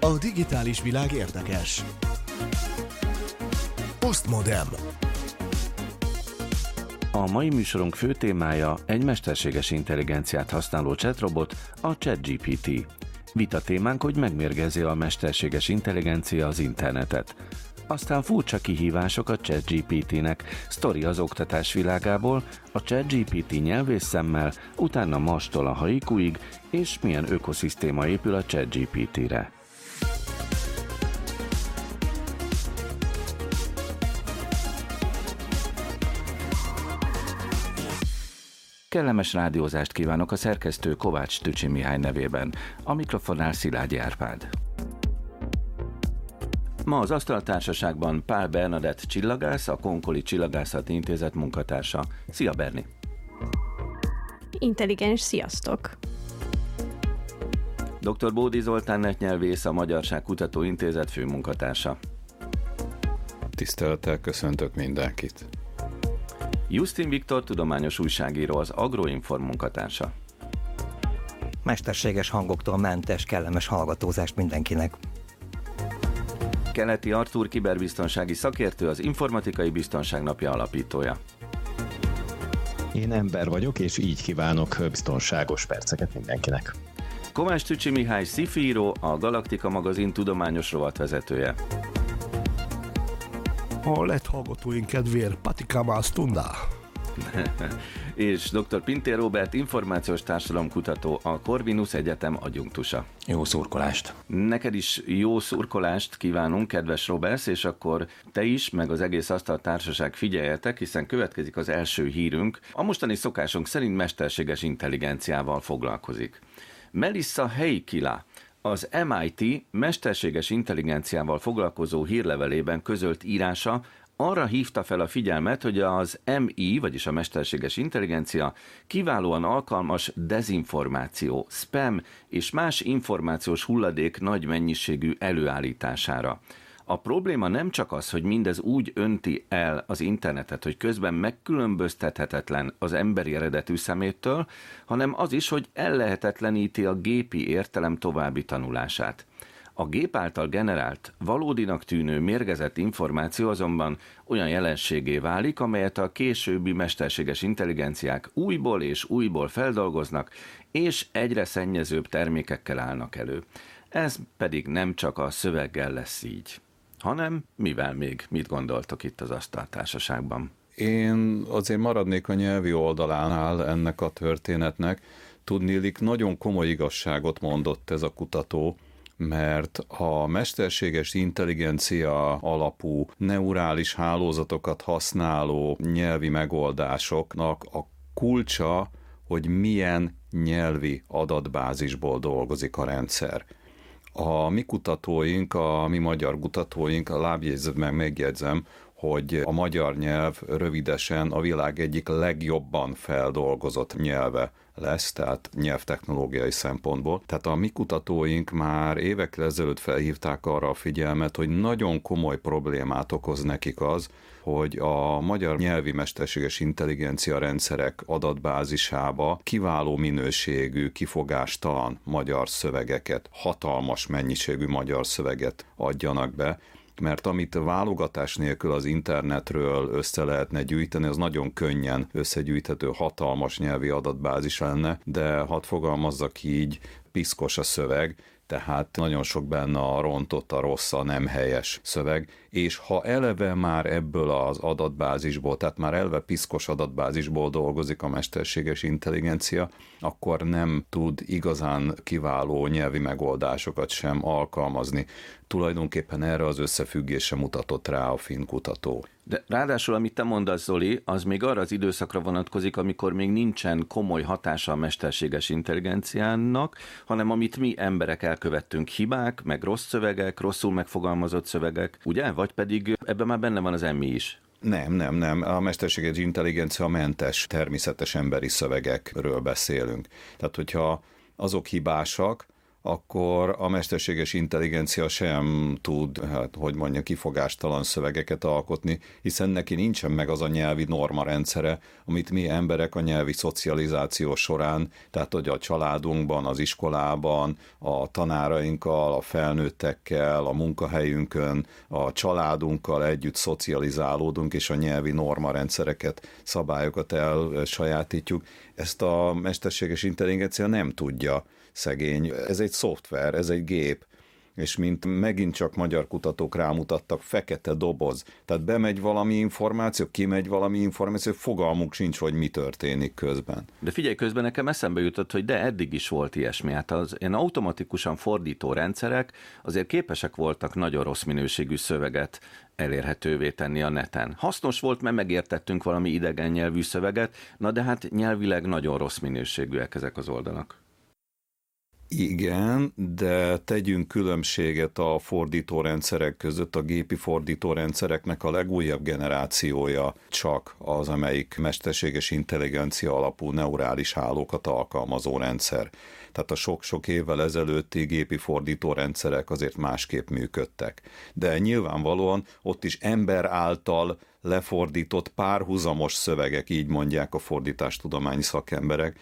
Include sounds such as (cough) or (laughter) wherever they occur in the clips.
A digitális világ érdekes. Postmodem. A mai műsorunk fő témája egy mesterséges intelligenciát használó chatrobot, a ChatGPT. Vita témánk, hogy megmérgezi a mesterséges intelligencia az internetet. Aztán furcsa kihívások a ChatGPT-nek, sztori az oktatás világából, a ChatGPT nyelvészemmel, utána mastól a haikuig, és milyen ökoszisztéma épül a ChatGPT-re. Kellemes rádiózást kívánok a szerkesztő Kovács Tücsi Mihály nevében, a mikrofonnál Szilágyi Árpád. Ma az Asztaltársaságban Pál Bernadett csillagász, a Konkoli Csillagászati Intézet munkatársa. Szia Berni! Intelligens, sziasztok! Dr. Bódi Zoltán netnyelvész, a Magyarság Kutató Intézet főmunkatársa. Tisztelettel köszöntök mindenkit! Justin Viktor tudományos újságíró, az Agroinform munkatársa. Mesterséges hangoktól mentes, kellemes hallgatózást mindenkinek. Keleti Artúr kiberbiztonsági szakértő, az Informatikai Biztonság Napja alapítója. Én ember vagyok, és így kívánok biztonságos perceket mindenkinek. Kovács Tücsi Mihály Szifíró, a Galaktika magazin tudományos rovatvezetője. A lett hallgatóink kedvéért Patikama Stunda. (laughs) és dr. Pintér Robert, információs társadalomkutató, a Corvinus Egyetem adjunktusa. Jó szurkolást! Neked is jó szurkolást kívánunk, kedves Robert, és akkor te is, meg az egész asztal társaság figyeljetek, hiszen következik az első hírünk. A mostani szokásunk szerint mesterséges intelligenciával foglalkozik. Melissa Heikila, az MIT mesterséges intelligenciával foglalkozó hírlevelében közölt írása arra hívta fel a figyelmet, hogy az MI, vagyis a mesterséges intelligencia kiválóan alkalmas dezinformáció, spam és más információs hulladék nagy mennyiségű előállítására. A probléma nem csak az, hogy mindez úgy önti el az internetet, hogy közben megkülönböztethetetlen az emberi eredetű szeméttől, hanem az is, hogy ellehetetleníti a gépi értelem további tanulását. A gép által generált, valódinak tűnő mérgezett információ azonban olyan jelenségé válik, amelyet a későbbi mesterséges intelligenciák újból és újból feldolgoznak, és egyre szennyezőbb termékekkel állnak elő. Ez pedig nem csak a szöveggel lesz így, hanem mivel még mit gondoltok itt az asztaltársaságban? Én azért maradnék a nyelvi oldalánál ennek a történetnek. Tudnélik, nagyon komoly igazságot mondott ez a kutató, mert a mesterséges intelligencia alapú neurális hálózatokat használó nyelvi megoldásoknak a kulcsa, hogy milyen nyelvi adatbázisból dolgozik a rendszer. A mi kutatóink, a mi magyar kutatóink, a lábjegyzetben megjegyzem, hogy a magyar nyelv rövidesen a világ egyik legjobban feldolgozott nyelve lesz, tehát nyelvtechnológiai szempontból. Tehát a mi kutatóink már évekkel ezelőtt felhívták arra a figyelmet, hogy nagyon komoly problémát okoz nekik az, hogy a magyar nyelvi mesterséges intelligencia rendszerek adatbázisába kiváló minőségű, kifogástalan magyar szövegeket, hatalmas mennyiségű magyar szöveget adjanak be, mert amit válogatás nélkül az internetről össze lehetne gyűjteni, az nagyon könnyen összegyűjthető hatalmas nyelvi adatbázis lenne, de hadd fogalmazzak így, piszkos a szöveg, tehát nagyon sok benne a rontott, a rossz, a nem helyes szöveg, és ha eleve már ebből az adatbázisból, tehát már eleve piszkos adatbázisból dolgozik a mesterséges intelligencia, akkor nem tud igazán kiváló nyelvi megoldásokat sem alkalmazni. Tulajdonképpen erre az összefüggése mutatott rá a finn kutató. De ráadásul, amit te mondasz, Zoli, az még arra az időszakra vonatkozik, amikor még nincsen komoly hatása a mesterséges intelligenciának, hanem amit mi emberek elkövettünk hibák, meg rossz szövegek, rosszul megfogalmazott szövegek, ugye? Vagy pedig ebben már benne van az emmi is. Nem, nem, nem. A mesterséges intelligencia mentes, természetes emberi szövegekről beszélünk. Tehát, hogyha azok hibásak, akkor a mesterséges intelligencia sem tud, hát, hogy mondja, kifogástalan szövegeket alkotni, hiszen neki nincsen meg az a nyelvi norma rendszere, amit mi emberek a nyelvi szocializáció során, tehát hogy a családunkban, az iskolában, a tanárainkkal, a felnőttekkel, a munkahelyünkön, a családunkkal együtt szocializálódunk, és a nyelvi norma rendszereket, szabályokat elsajátítjuk. Ezt a mesterséges intelligencia nem tudja szegény. Ez egy szoftver, ez egy gép, és mint megint csak magyar kutatók rámutattak, fekete doboz. Tehát bemegy valami információ, kimegy valami információ, fogalmuk sincs, hogy mi történik közben. De figyelj, közben nekem eszembe jutott, hogy de eddig is volt ilyesmi. Hát az ilyen automatikusan fordító rendszerek azért képesek voltak nagyon rossz minőségű szöveget elérhetővé tenni a neten. Hasznos volt, mert megértettünk valami idegen nyelvű szöveget, na de hát nyelvileg nagyon rossz minőségűek ezek az oldalak. Igen, de tegyünk különbséget a fordítórendszerek között. A gépi fordítórendszereknek a legújabb generációja csak az, amelyik mesterséges intelligencia alapú neurális hálókat alkalmazó rendszer. Tehát a sok-sok évvel ezelőtti gépi fordítórendszerek azért másképp működtek. De nyilvánvalóan ott is ember által lefordított párhuzamos szövegek, így mondják a fordítástudományi szakemberek,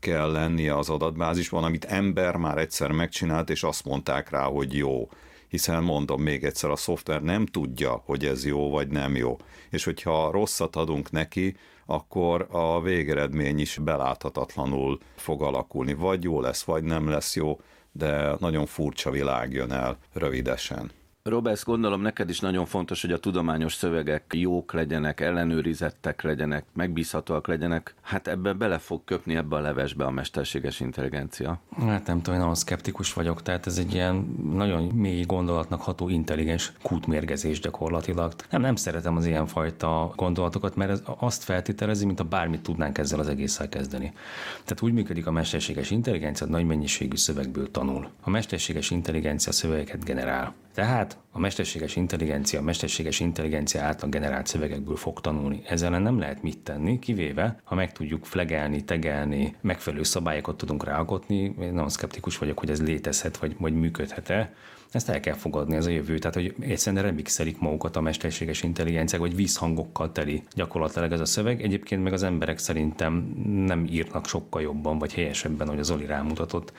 kell lennie az adatbázisban, amit ember már egyszer megcsinált, és azt mondták rá, hogy jó. Hiszen mondom még egyszer, a szoftver nem tudja, hogy ez jó vagy nem jó. És hogyha rosszat adunk neki, akkor a végeredmény is beláthatatlanul fog alakulni. Vagy jó lesz, vagy nem lesz jó, de nagyon furcsa világ jön el rövidesen. Robert, gondolom neked is nagyon fontos, hogy a tudományos szövegek jók legyenek, ellenőrizettek legyenek, megbízhatóak legyenek. Hát ebben bele fog köpni ebbe a levesbe a mesterséges intelligencia. Hát nem tudom, én nagyon szkeptikus vagyok, tehát ez egy ilyen nagyon mély gondolatnak ható intelligens kútmérgezés gyakorlatilag. Nem, nem szeretem az ilyenfajta gondolatokat, mert ez azt feltételezi, mint a bármit tudnánk ezzel az egésszel kezdeni. Tehát úgy működik a mesterséges intelligencia, nagy mennyiségű szövegből tanul. A mesterséges intelligencia szövegeket generál. Tehát a mesterséges intelligencia, a mesterséges intelligencia által generált szövegekből fog tanulni. Ezzel nem lehet mit tenni, kivéve, ha meg tudjuk flegelni, tegelni, megfelelő szabályokat tudunk ráalkotni. Én nagyon szkeptikus vagyok, hogy ez létezhet, vagy, vagy működhet-e. Ezt el kell fogadni, ez a jövő. Tehát, hogy egyszerűen remixelik magukat a mesterséges intelligenciák, vagy vízhangokkal teli gyakorlatilag ez a szöveg. Egyébként meg az emberek szerintem nem írnak sokkal jobban, vagy helyesebben, hogy az Oli rámutatott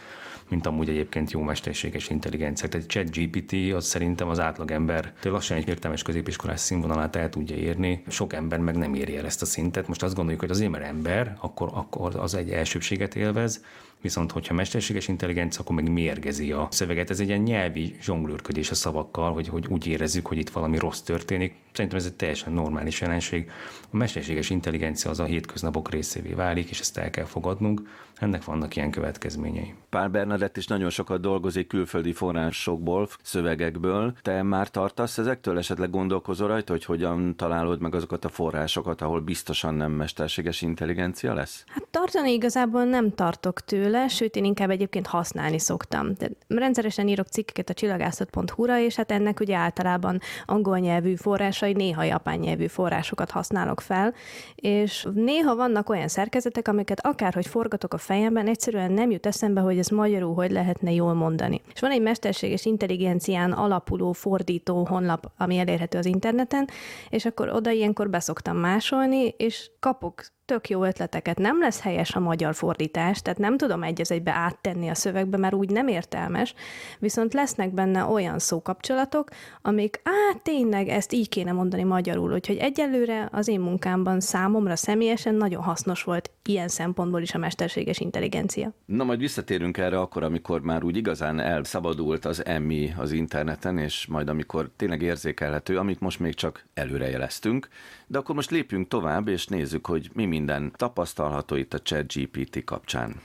mint amúgy egyébként jó mesterséges intelligencia. Tehát chat GPT az szerintem az átlagember lassan egy értelmes középiskolás színvonalát el tudja érni, sok ember meg nem éri el ezt a szintet. Most azt gondoljuk, hogy azért, mert ember, akkor, akkor az egy elsőbséget élvez, viszont hogyha mesterséges intelligencia, akkor meg mérgezi a szöveget. Ez egy ilyen nyelvi zsonglőrködés a szavakkal, hogy, hogy úgy érezzük, hogy itt valami rossz történik. Szerintem ez egy teljesen normális jelenség. A mesterséges intelligencia az a hétköznapok részévé válik, és ezt el kell fogadnunk. Ennek vannak ilyen következményei. Pál Bernadett is nagyon sokat dolgozik külföldi forrásokból, szövegekből. Te már tartasz ezektől? Esetleg gondolkozol rajta, hogy hogyan találod meg azokat a forrásokat, ahol biztosan nem mesterséges intelligencia lesz? Hát tartani igazából nem tartok tőle, sőt én inkább egyébként használni szoktam. De rendszeresen írok cikkeket a csillagászat.hu-ra, és hát ennek ugye általában angol nyelvű forrásai, néha japán nyelvű forrásokat használok fel, és néha vannak olyan szerkezetek, amiket akárhogy forgatok a fejemben, egyszerűen nem jut eszembe, hogy ez magyarul hogy lehetne jól mondani. És van egy mesterséges intelligencián alapuló fordító honlap, ami elérhető az interneten, és akkor oda ilyenkor beszoktam másolni, és kapok tök jó ötleteket. Nem lesz helyes a magyar fordítás, tehát nem tudom egy az egybe áttenni a szövegbe, mert úgy nem értelmes, viszont lesznek benne olyan szókapcsolatok, amik, á, tényleg ezt így kéne mondani magyarul, úgyhogy egyelőre az én munkámban számomra személyesen nagyon hasznos volt ilyen szempontból is a mesterséges intelligencia. Na, majd visszatérünk erre akkor, amikor már úgy igazán elszabadult az emmi az interneten, és majd amikor tényleg érzékelhető, amit most még csak előrejeleztünk. De akkor most lépjünk tovább, és nézzük, hogy mi minden tapasztalható itt a ChatGPT kapcsán.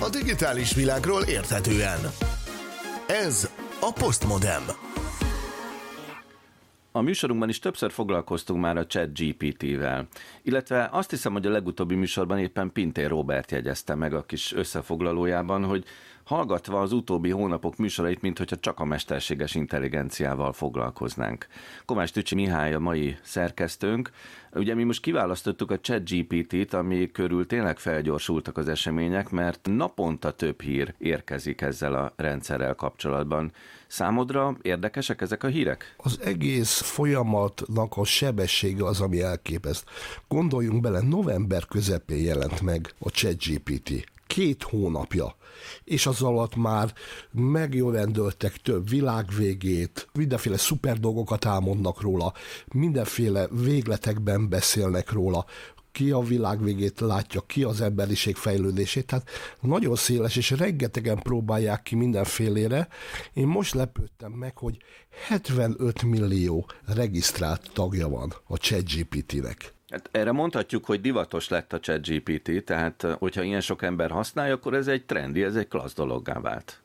A digitális világról érthetően. Ez a Postmodem. A műsorunkban is többször foglalkoztunk már a chat GPT-vel, illetve azt hiszem, hogy a legutóbbi műsorban éppen Pintér Robert jegyezte meg a kis összefoglalójában, hogy hallgatva az utóbbi hónapok műsorait, mint hogyha csak a mesterséges intelligenciával foglalkoznánk. Kovács Tücsi Mihály a mai szerkesztőnk. Ugye mi most kiválasztottuk a ChatGPT-t, ami körül tényleg felgyorsultak az események, mert naponta több hír érkezik ezzel a rendszerrel kapcsolatban. Számodra érdekesek ezek a hírek? Az egész folyamatnak a sebessége az, ami elképeszt. Gondoljunk bele, november közepén jelent meg a ChatGPT két hónapja, és az alatt már megjövendöltek több világvégét, mindenféle szuper dolgokat álmodnak róla, mindenféle végletekben beszélnek róla, ki a világ végét látja, ki az emberiség fejlődését. Tehát nagyon széles, és rengetegen próbálják ki mindenfélére. Én most lepődtem meg, hogy 75 millió regisztrált tagja van a ChatGPT-nek. Hát erre mondhatjuk, hogy divatos lett a ChatGPT, tehát hogyha ilyen sok ember használja, akkor ez egy trendi, ez egy klassz dologgá vált.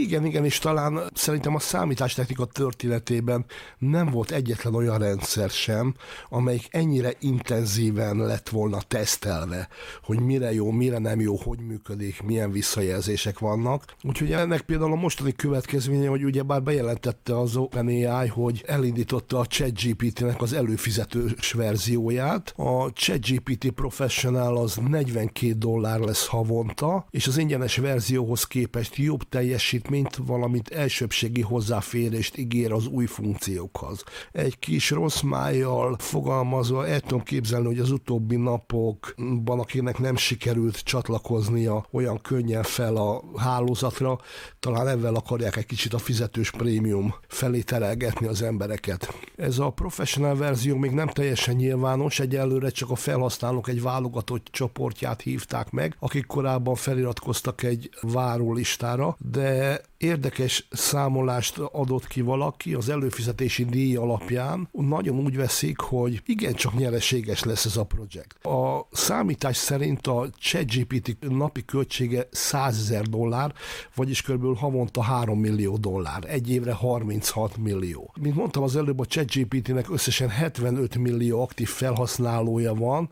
Igen, igen, és talán szerintem a számítástechnika történetében nem volt egyetlen olyan rendszer sem, amelyik ennyire intenzíven lett volna tesztelve, hogy mire jó, mire nem jó, hogy működik, milyen visszajelzések vannak. Úgyhogy ennek például a mostani következménye, hogy ugye bár bejelentette az OpenAI, hogy elindította a ChatGPT-nek az előfizetős verzióját. A ChatGPT Professional az 42 dollár lesz havonta, és az ingyenes verzióhoz képest jobb teljesít teljesítményt, valamint elsőbségi hozzáférést ígér az új funkciókhoz. Egy kis rossz májjal fogalmazva el tudom képzelni, hogy az utóbbi napokban, akinek nem sikerült csatlakoznia olyan könnyen fel a hálózatra, talán ezzel akarják egy kicsit a fizetős prémium felé terelgetni az embereket. Ez a professional verzió még nem teljesen nyilvános, egyelőre csak a felhasználók egy válogatott csoportját hívták meg, akik korábban feliratkoztak egy várólistára, de érdekes számolást adott ki valaki az előfizetési díj alapján. Nagyon úgy veszik, hogy igencsak nyereséges lesz ez a projekt. A számítás szerint a ChatGPT napi költsége 100 ezer dollár, vagyis kb. havonta 3 millió dollár, egy évre 36 millió. Mint mondtam az előbb, a ChatGPT-nek összesen 75 millió aktív felhasználója van,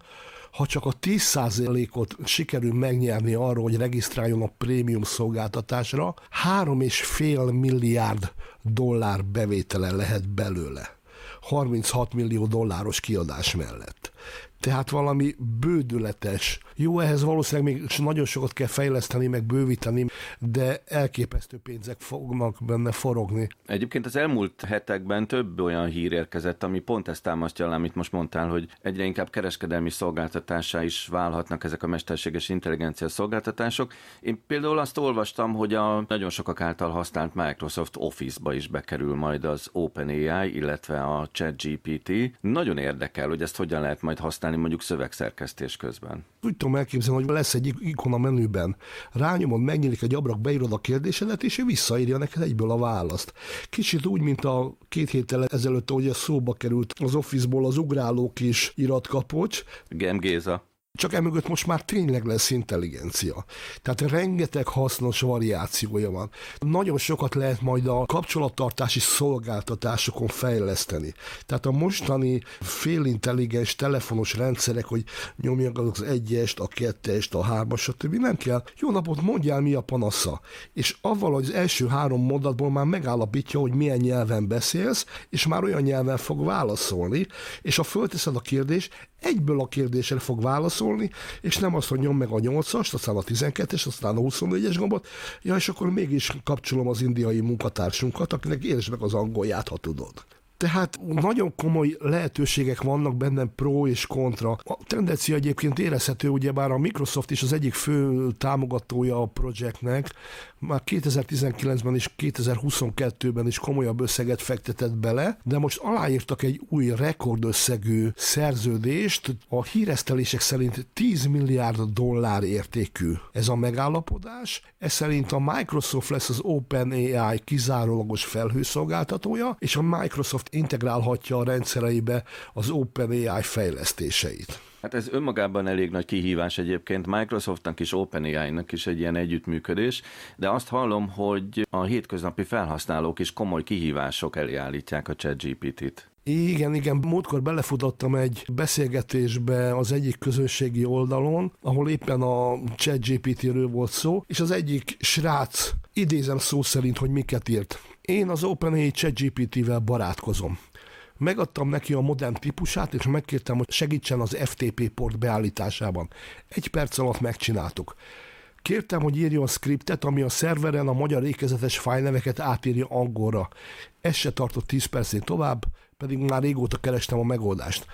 ha csak a 10%-ot sikerül megnyerni arról, hogy regisztráljon a prémium szolgáltatásra, 3,5 milliárd dollár bevétele lehet belőle. 36 millió dolláros kiadás mellett tehát valami bődületes. Jó, ehhez valószínűleg még nagyon sokat kell fejleszteni, meg bővíteni, de elképesztő pénzek fognak benne forogni. Egyébként az elmúlt hetekben több olyan hír érkezett, ami pont ezt támasztja alá, amit most mondtál, hogy egyre inkább kereskedelmi szolgáltatásá is válhatnak ezek a mesterséges intelligencia szolgáltatások. Én például azt olvastam, hogy a nagyon sokak által használt Microsoft Office-ba is bekerül majd az OpenAI, illetve a ChatGPT. Nagyon érdekel, hogy ezt hogyan lehet majd használni használni mondjuk szövegszerkesztés közben. Úgy tudom elképzelni, hogy lesz egy ikon a menüben. Rányomod, megnyílik egy abrak, beírod a kérdésedet, és ő visszaírja neked egyből a választ. Kicsit úgy, mint a két héttel ezelőtt, ahogy a szóba került az Office-ból az ugráló kis iratkapocs. Gem Géza. Csak emögött most már tényleg lesz intelligencia. Tehát rengeteg hasznos variációja van. Nagyon sokat lehet majd a kapcsolattartási szolgáltatásokon fejleszteni. Tehát a mostani félintelligens telefonos rendszerek, hogy nyomjak az egyest, a kettest, a hármas, stb. nem kell. Jó napot, mondjál, mi a panasza. És avval az első három mondatból már megállapítja, hogy milyen nyelven beszélsz, és már olyan nyelven fog válaszolni, és ha fölteszed a kérdést, egyből a kérdésre fog válaszolni, és nem azt, hogy nyom meg a 8-ast, aztán a 12-es, aztán a 24-es gombot, ja, és akkor mégis kapcsolom az indiai munkatársunkat, akinek értsd meg az angolját, ha tudod. Tehát nagyon komoly lehetőségek vannak bennem pro és kontra. A tendencia egyébként érezhető, ugyebár a Microsoft is az egyik fő támogatója a projektnek, már 2019-ben és 2022-ben is komolyabb összeget fektetett bele, de most aláírtak egy új rekordösszegű szerződést, a híresztelések szerint 10 milliárd dollár értékű ez a megállapodás. Ez szerint a Microsoft lesz az OpenAI kizárólagos felhőszolgáltatója, és a Microsoft integrálhatja a rendszereibe az OpenAI fejlesztéseit. Hát ez önmagában elég nagy kihívás egyébként. Microsoftnak és OpenAI-nak is egy ilyen együttműködés, de azt hallom, hogy a hétköznapi felhasználók is komoly kihívások elé állítják a ChatGPT-t. Igen, igen, múltkor belefutottam egy beszélgetésbe az egyik közösségi oldalon, ahol éppen a ChatGPT-ről volt szó, és az egyik srác, idézem szó szerint, hogy miket írt. Én az OpenAI ChatGPT-vel barátkozom. Megadtam neki a modern típusát, és megkértem, hogy segítsen az FTP port beállításában. Egy perc alatt megcsináltuk. Kértem, hogy írjon skriptet, ami a szerveren a magyar ékezetes fájlneveket átírja angolra. Ez se tartott 10 percén tovább, pedig már régóta kerestem a megoldást.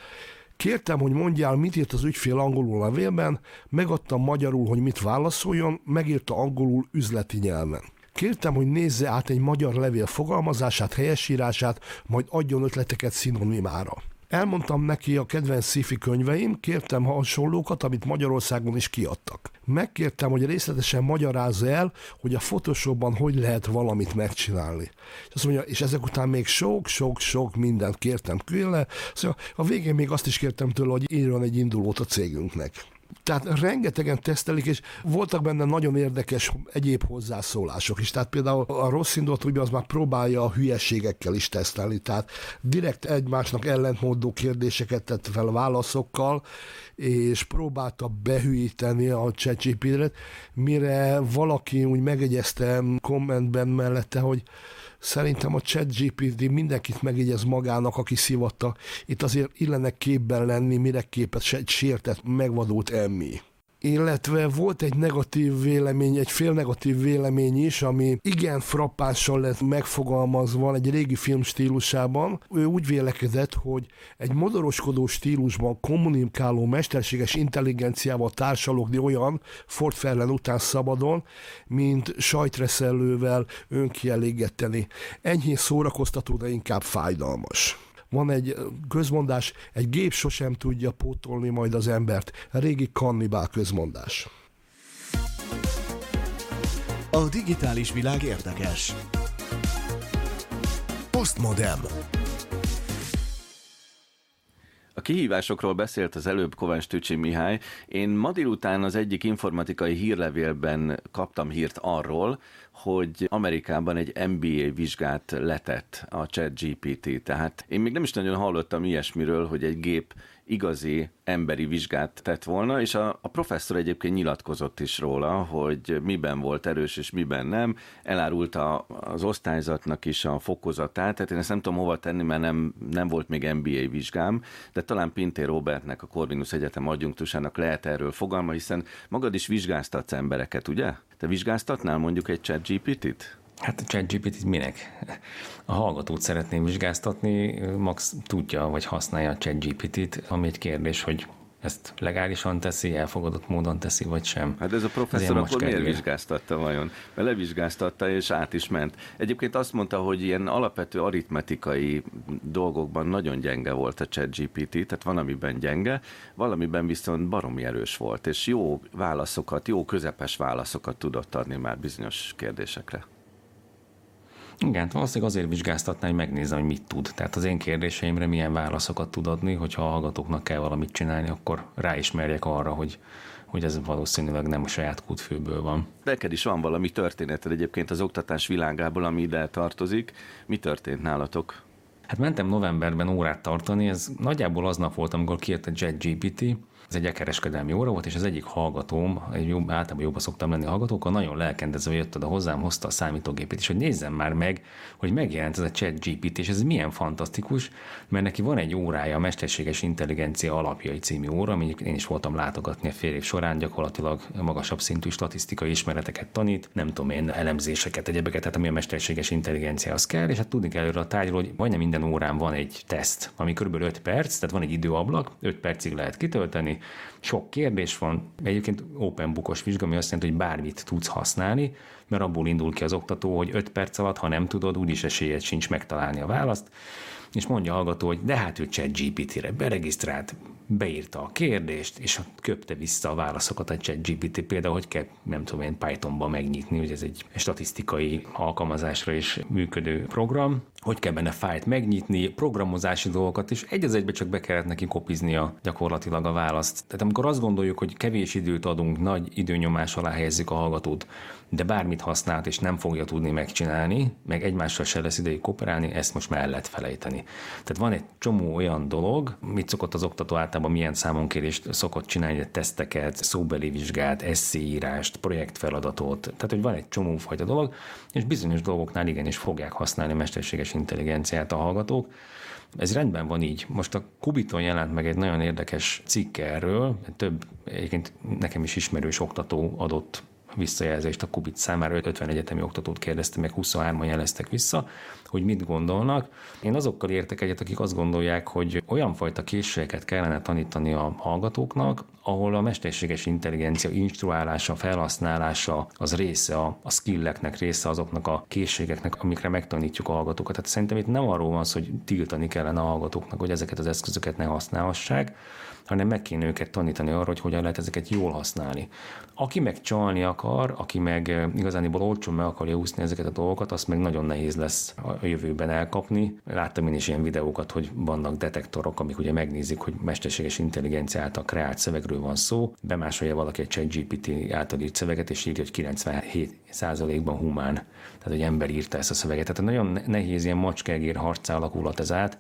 Kértem, hogy mondjál, mit írt az ügyfél angolul levélben, megadtam magyarul, hogy mit válaszoljon, megírta angolul üzleti nyelven. Kértem, hogy nézze át egy magyar levél fogalmazását, helyesírását, majd adjon ötleteket szinonimára. Elmondtam neki a kedvenc sci könyveim, kértem hasonlókat, amit Magyarországon is kiadtak. Megkértem, hogy részletesen magyarázza el, hogy a Photoshopban hogy lehet valamit megcsinálni. És azt mondja, és ezek után még sok-sok-sok mindent kértem tőle, szóval a végén még azt is kértem tőle, hogy írjon egy indulót a cégünknek. Tehát rengetegen tesztelik, és voltak benne nagyon érdekes egyéb hozzászólások is. Tehát például a rossz indult, ugye az már próbálja a hülyeségekkel is tesztelni, tehát direkt egymásnak ellentmondó kérdéseket tett fel válaszokkal, és próbálta behűíteni a chatgpt mire valaki úgy megegyezte kommentben mellette, hogy Szerintem a chat GPT mindenkit megjegyez magának, aki szivatta. Itt azért illene képben lenni, mire képes egy sértett, megvadult emmi illetve volt egy negatív vélemény, egy fél negatív vélemény is, ami igen frappánsan lett megfogalmazva egy régi film stílusában. Ő úgy vélekedett, hogy egy modoroskodó stílusban kommunikáló mesterséges intelligenciával társalogni olyan Ford Fairlane után szabadon, mint sajtreszelővel önkielégíteni. Enyhén szórakoztató, de inkább fájdalmas. Van egy közmondás, egy gép sosem tudja pótolni majd az embert. A régi kannibál közmondás. A digitális világ érdekes. Postmodem. Kihívásokról beszélt az előbb Kovács Tücsi Mihály. Én ma délután az egyik informatikai hírlevélben kaptam hírt arról, hogy Amerikában egy MBA vizsgát letett a ChatGPT. Tehát én még nem is nagyon hallottam ilyesmiről, hogy egy gép igazi emberi vizsgát tett volna, és a, a professzor egyébként nyilatkozott is róla, hogy miben volt erős és miben nem, elárulta az osztályzatnak is a fokozatát, tehát én ezt nem tudom hova tenni, mert nem, nem volt még MBA vizsgám, de talán Pintér Robertnek, a Corvinus Egyetem adjunktusának lehet erről fogalma, hiszen magad is vizsgáztatsz embereket, ugye? Te vizsgáztatnál mondjuk egy chat GPT-t? Hát a ChatGPT minek? A hallgatót szeretném vizsgáztatni, Max tudja, vagy használja a ChatGPT-t, ami egy kérdés, hogy ezt legálisan teszi, elfogadott módon teszi, vagy sem. Hát ez a professzor akkor miért vizsgáztatta vajon? Mert levizsgáztatta, és át is ment. Egyébként azt mondta, hogy ilyen alapvető aritmetikai dolgokban nagyon gyenge volt a ChatGPT, tehát van, amiben gyenge, valamiben viszont baromi erős volt, és jó válaszokat, jó közepes válaszokat tudott adni már bizonyos kérdésekre. Igen, valószínűleg azért vizsgáztatná, hogy megnézem, hogy mit tud. Tehát az én kérdéseimre milyen válaszokat tud adni, hogyha a hallgatóknak kell valamit csinálni, akkor ráismerjek arra, hogy hogy ez valószínűleg nem a saját kútfőből van. Neked is van valami történeted egyébként az oktatás világából, ami ide tartozik. Mi történt nálatok? Hát mentem novemberben órát tartani, ez nagyjából aznap volt, amikor kijött a JetGPT, ez egy kereskedelmi óra volt, és az egyik hallgatóm, egy jó, általában jobban szoktam lenni hallgatókkal, nagyon lelkendezve jött oda hozzám, hozta a számítógépét, és hogy nézzem már meg, hogy megjelent ez a chat GPT, és ez milyen fantasztikus, mert neki van egy órája, a Mesterséges Intelligencia Alapjai című óra, amit én is voltam látogatni a fél év során, gyakorlatilag magasabb szintű statisztikai ismereteket tanít, nem tudom én, elemzéseket, egyebeket, tehát ami a mesterséges az kell, és hát tudni kell előre a tárgyról, hogy majdnem minden órán van egy teszt, ami kb. 5 perc, tehát van egy időablak, 5 percig lehet kitölteni, sok kérdés van, egyébként open bookos vizsga, ami azt jelenti, hogy bármit tudsz használni, mert abból indul ki az oktató, hogy 5 perc alatt, ha nem tudod, úgyis esélyed sincs megtalálni a választ. És mondja a hallgató, hogy de hát ő chat GPT-re beregisztrált, beírta a kérdést, és köpte vissza a válaszokat a ChatGPT, például, hogy kell, nem tudom én, Pythonba megnyitni, hogy ez egy statisztikai alkalmazásra is működő program, hogy kell benne fájlt megnyitni, programozási dolgokat, és egy az egybe csak be kellett neki kopiznia gyakorlatilag a választ. Tehát amikor azt gondoljuk, hogy kevés időt adunk, nagy időnyomás alá helyezzük a hallgatót, de bármit használt és nem fogja tudni megcsinálni, meg egymással se lesz ideig kooperálni, ezt most már lehet felejteni. Tehát van egy csomó olyan dolog, mit szokott az oktató általában milyen számonkérést szokott csinálni, teszteket, szóbeli vizsgát, eszéírást, projektfeladatot, tehát hogy van egy csomó fajta dolog, és bizonyos dolgoknál igenis fogják használni a mesterséges intelligenciát a hallgatók, ez rendben van így. Most a Kubiton jelent meg egy nagyon érdekes cikk erről, több egyébként nekem is ismerős oktató adott visszajelzést a Kubit számára, 50 egyetemi oktatót kérdezte, meg 23-an jeleztek vissza, hogy mit gondolnak. Én azokkal értek egyet, akik azt gondolják, hogy olyan fajta készségeket kellene tanítani a hallgatóknak, ahol a mesterséges intelligencia instruálása, felhasználása az része a, a skilleknek, része azoknak a készségeknek, amikre megtanítjuk a hallgatókat. Tehát szerintem itt nem arról van szó, hogy tiltani kellene a hallgatóknak, hogy ezeket az eszközöket ne használhassák, hanem meg kéne őket tanítani arra, hogy hogyan lehet ezeket jól használni. Aki meg csalni akar, aki meg igazániból olcsón meg akarja úszni ezeket a dolgokat, azt meg nagyon nehéz lesz a jövőben elkapni. Láttam én is ilyen videókat, hogy vannak detektorok, amik ugye megnézik, hogy mesterséges intelligencia által kreált szövegről van szó, bemásolja valaki egy chat GPT által írt szöveget, és írja, hogy 97 ban humán. Tehát, hogy ember írta ezt a szöveget. Tehát nagyon nehéz ilyen macskelgér harcá alakulat ez át,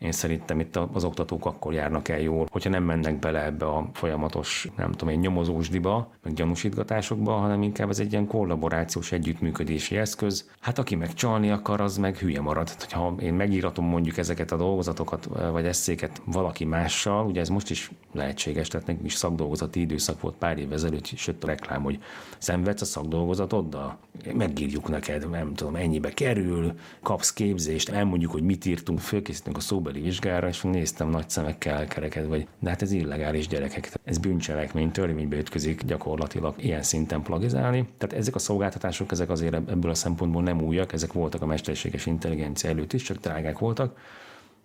én szerintem itt az oktatók akkor járnak el jól, hogyha nem mennek bele ebbe a folyamatos, nem tudom én, nyomozósdiba, meg gyanúsítgatásokba, hanem inkább ez egy ilyen kollaborációs együttműködési eszköz. Hát aki meg csalni akar, az meg hülye marad. Tehát, ha én megíratom mondjuk ezeket a dolgozatokat, vagy eszéket valaki mással, ugye ez most is lehetséges, tehát nekünk is szakdolgozati időszak volt pár év ezelőtt, sőt a reklám, hogy szenvedsz a szakdolgozatoddal, megírjuk neked, nem tudom, ennyibe kerül, kapsz képzést, elmondjuk, hogy mit írtunk, fölkészítünk a szóbeli vizsgára, és néztem nagy szemekkel kereked, vagy de hát ez illegális gyerekek. Ez bűncselekmény, törvénybe ütközik gyakorlatilag ilyen szinten plagizálni. Tehát ezek a szolgáltatások, ezek azért ebből a szempontból nem újak, ezek voltak a mesterséges intelligencia előtt is, csak drágák voltak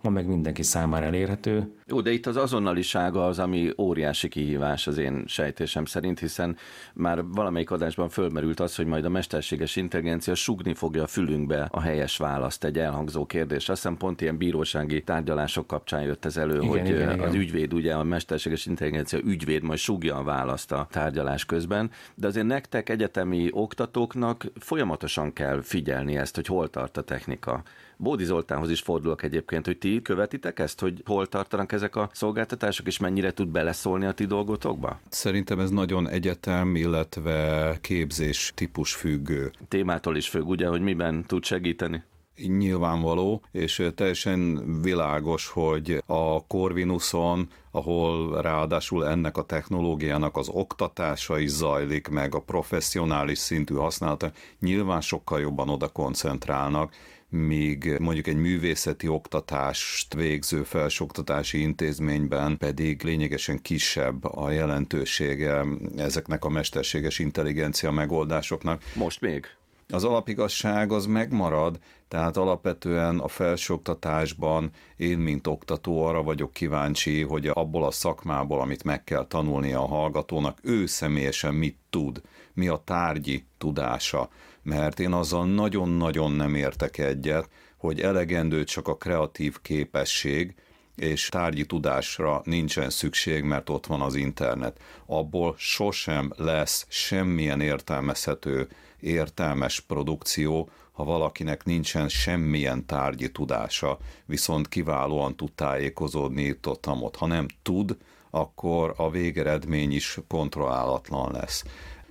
ma meg mindenki számára elérhető. Jó, de itt az azonnalisága az, ami óriási kihívás az én sejtésem szerint, hiszen már valamelyik adásban fölmerült az, hogy majd a mesterséges intelligencia sugni fogja a fülünkbe a helyes választ egy elhangzó kérdés. Azt hiszem pont ilyen bírósági tárgyalások kapcsán jött ez elő, igen, hogy igen, az igen. ügyvéd, ugye a mesterséges intelligencia ügyvéd majd sugja a választ a tárgyalás közben, de azért nektek egyetemi oktatóknak folyamatosan kell figyelni ezt, hogy hol tart a technika. Bódi Zoltánhoz is fordulok egyébként, hogy ti követitek ezt, hogy hol tartanak ezek a szolgáltatások, és mennyire tud beleszólni a ti dolgotokba? Szerintem ez nagyon egyetem, illetve képzés típus függő. Témától is függ, ugye, hogy miben tud segíteni? nyilvánvaló, és teljesen világos, hogy a Corvinuson, ahol ráadásul ennek a technológiának az oktatása is zajlik, meg a professzionális szintű használata, nyilván sokkal jobban oda koncentrálnak, míg mondjuk egy művészeti oktatást végző felsőoktatási intézményben pedig lényegesen kisebb a jelentősége ezeknek a mesterséges intelligencia megoldásoknak. Most még? Az alapigazság az megmarad, tehát alapvetően a felsőoktatásban én, mint oktató arra vagyok kíváncsi, hogy abból a szakmából, amit meg kell tanulni a hallgatónak, ő személyesen mit tud, mi a tárgyi tudása, mert én azzal nagyon-nagyon nem értek egyet, hogy elegendő csak a kreatív képesség, és tárgyi tudásra nincsen szükség, mert ott van az internet. Abból sosem lesz semmilyen értelmezhető, értelmes produkció, ha valakinek nincsen semmilyen tárgyi tudása, viszont kiválóan tud tájékozódni itt ott, ott. Ha nem tud, akkor a végeredmény is kontrollálatlan lesz.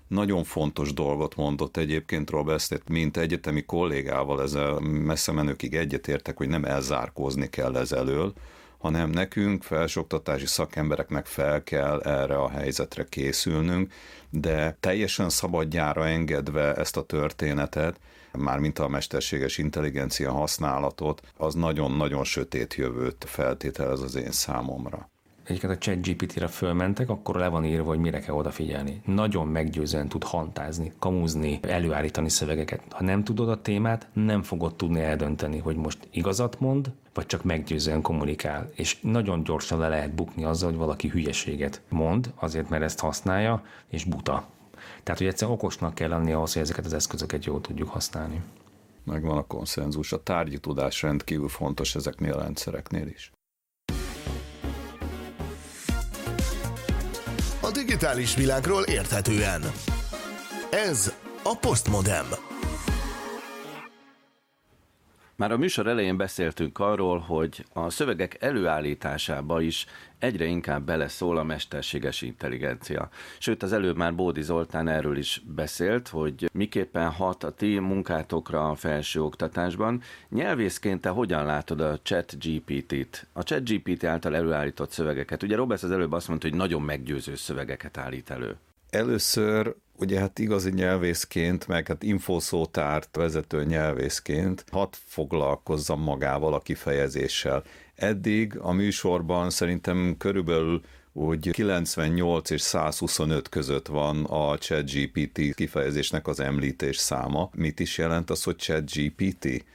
Nagyon fontos dolgot mondott egyébként Robert, mint egyetemi kollégával ezzel messze menőkig egyetértek, hogy nem elzárkózni kell ez elől, hanem nekünk, felsoktatási szakembereknek fel kell erre a helyzetre készülnünk, de teljesen szabadjára engedve ezt a történetet, mármint a mesterséges intelligencia használatot, az nagyon-nagyon sötét jövőt feltételez az én számomra. Egyiket a chat GPT-re fölmentek, akkor le van írva, hogy mire kell odafigyelni. Nagyon meggyőzően tud hantázni, kamuzni, előállítani szövegeket. Ha nem tudod a témát, nem fogod tudni eldönteni, hogy most igazat mond, vagy csak meggyőzően kommunikál. És nagyon gyorsan le lehet bukni azzal, hogy valaki hülyeséget mond, azért mert ezt használja, és buta. Tehát, hogy egyszer okosnak kell lenni ahhoz, hogy ezeket az eszközöket jól tudjuk használni. Megvan a konszenzus. A tárgyi tudás rendkívül fontos ezeknél a rendszereknél is. Digitális világról érthetően. Ez a Postmodem. Már a műsor elején beszéltünk arról, hogy a szövegek előállításába is egyre inkább beleszól a mesterséges intelligencia. Sőt, az előbb már Bódi Zoltán erről is beszélt, hogy miképpen hat a ti munkátokra a felső oktatásban. Nyelvészként te hogyan látod a chat GPT-t? A chat GPT által előállított szövegeket. Ugye Robert az előbb azt mondta, hogy nagyon meggyőző szövegeket állít elő. Először ugye hát igazi nyelvészként, meg hát infoszótárt vezető nyelvészként hadd foglalkozzam magával a kifejezéssel. Eddig a műsorban szerintem körülbelül úgy 98 és 125 között van a ChatGPT kifejezésnek az említés száma. Mit is jelent az, hogy ChatGPT?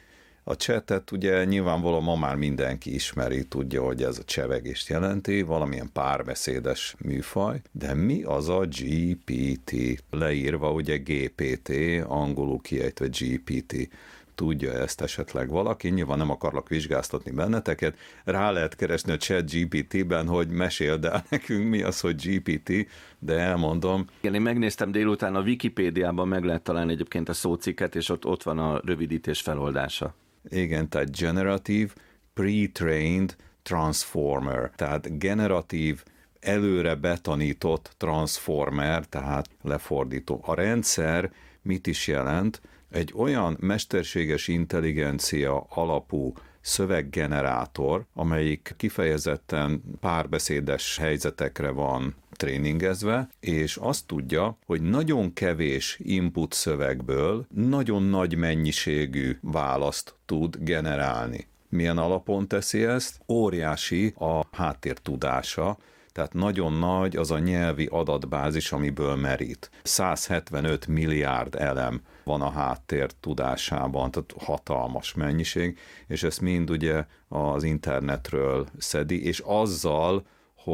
A csetet ugye nyilvánvalóan ma már mindenki ismeri, tudja, hogy ez a csevegést jelenti, valamilyen párbeszédes műfaj, de mi az a GPT? Leírva ugye GPT, angolul kiejtve GPT tudja ezt esetleg valaki, nyilván nem akarlak vizsgáztatni benneteket, rá lehet keresni a chat GPT-ben, hogy meséld el nekünk mi az, hogy GPT, de elmondom. Igen, én megnéztem délután a Wikipédiában, meg lehet találni egyébként a szócikket, és ott, ott van a rövidítés feloldása. Igen, tehát generatív, pre-trained transformer, tehát generatív, előre betanított transformer, tehát lefordító. A rendszer mit is jelent? Egy olyan mesterséges intelligencia alapú szöveggenerátor, amelyik kifejezetten párbeszédes helyzetekre van tréningezve, és azt tudja, hogy nagyon kevés input szövegből nagyon nagy mennyiségű választ tud generálni. Milyen alapon teszi ezt? Óriási a háttértudása, tehát nagyon nagy az a nyelvi adatbázis, amiből merít. 175 milliárd elem van a háttér tudásában, tehát hatalmas mennyiség, és ezt mind ugye az internetről szedi, és azzal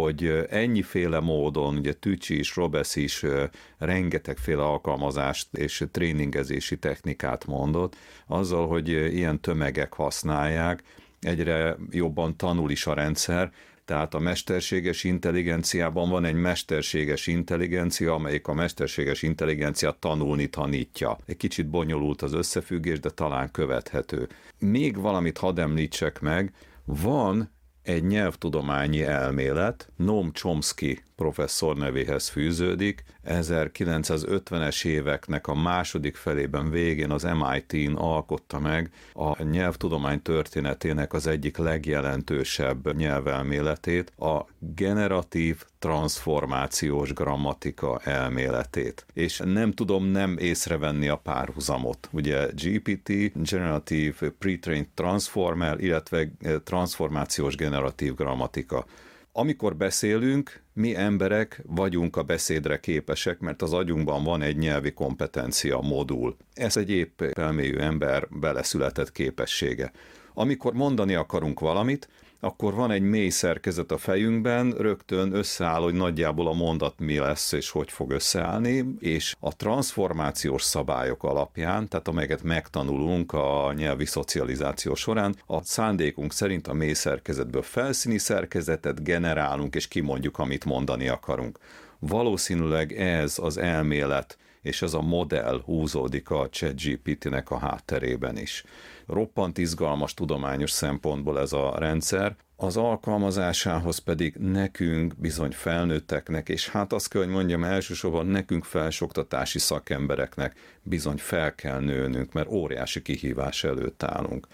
hogy ennyiféle módon, ugye Tücsi is, Robesz is rengetegféle alkalmazást és tréningezési technikát mondott, azzal, hogy ilyen tömegek használják, egyre jobban tanul is a rendszer, tehát a mesterséges intelligenciában van egy mesterséges intelligencia, amelyik a mesterséges intelligencia tanulni tanítja. Egy kicsit bonyolult az összefüggés, de talán követhető. Még valamit hadd említsek meg, van egy nyelvtudományi elmélet, Noam Chomsky professzor nevéhez fűződik. 1950-es éveknek a második felében végén az MIT-n alkotta meg a nyelvtudomány történetének az egyik legjelentősebb nyelvelméletét, a generatív transformációs grammatika elméletét. És nem tudom nem észrevenni a párhuzamot. Ugye GPT, Generative Pre-trained Transformer, illetve transformációs generatív grammatika amikor beszélünk, mi emberek vagyunk a beszédre képesek, mert az agyunkban van egy nyelvi kompetencia modul. Ez egy épp elmélyű ember beleszületett képessége. Amikor mondani akarunk valamit, akkor van egy mély szerkezet a fejünkben, rögtön összeáll, hogy nagyjából a mondat mi lesz és hogy fog összeállni, és a transformációs szabályok alapján, tehát amelyeket megtanulunk a nyelvi szocializáció során, a szándékunk szerint a mély szerkezetből felszíni szerkezetet generálunk, és kimondjuk, amit mondani akarunk. Valószínűleg ez az elmélet és ez a modell húzódik a ChatGPT-nek a hátterében is. Roppant izgalmas tudományos szempontból ez a rendszer, az alkalmazásához pedig nekünk, bizony felnőtteknek, és hát azt kell, hogy mondjam, elsősorban nekünk felsoktatási szakembereknek bizony fel kell nőnünk, mert óriási kihívás előtt állunk.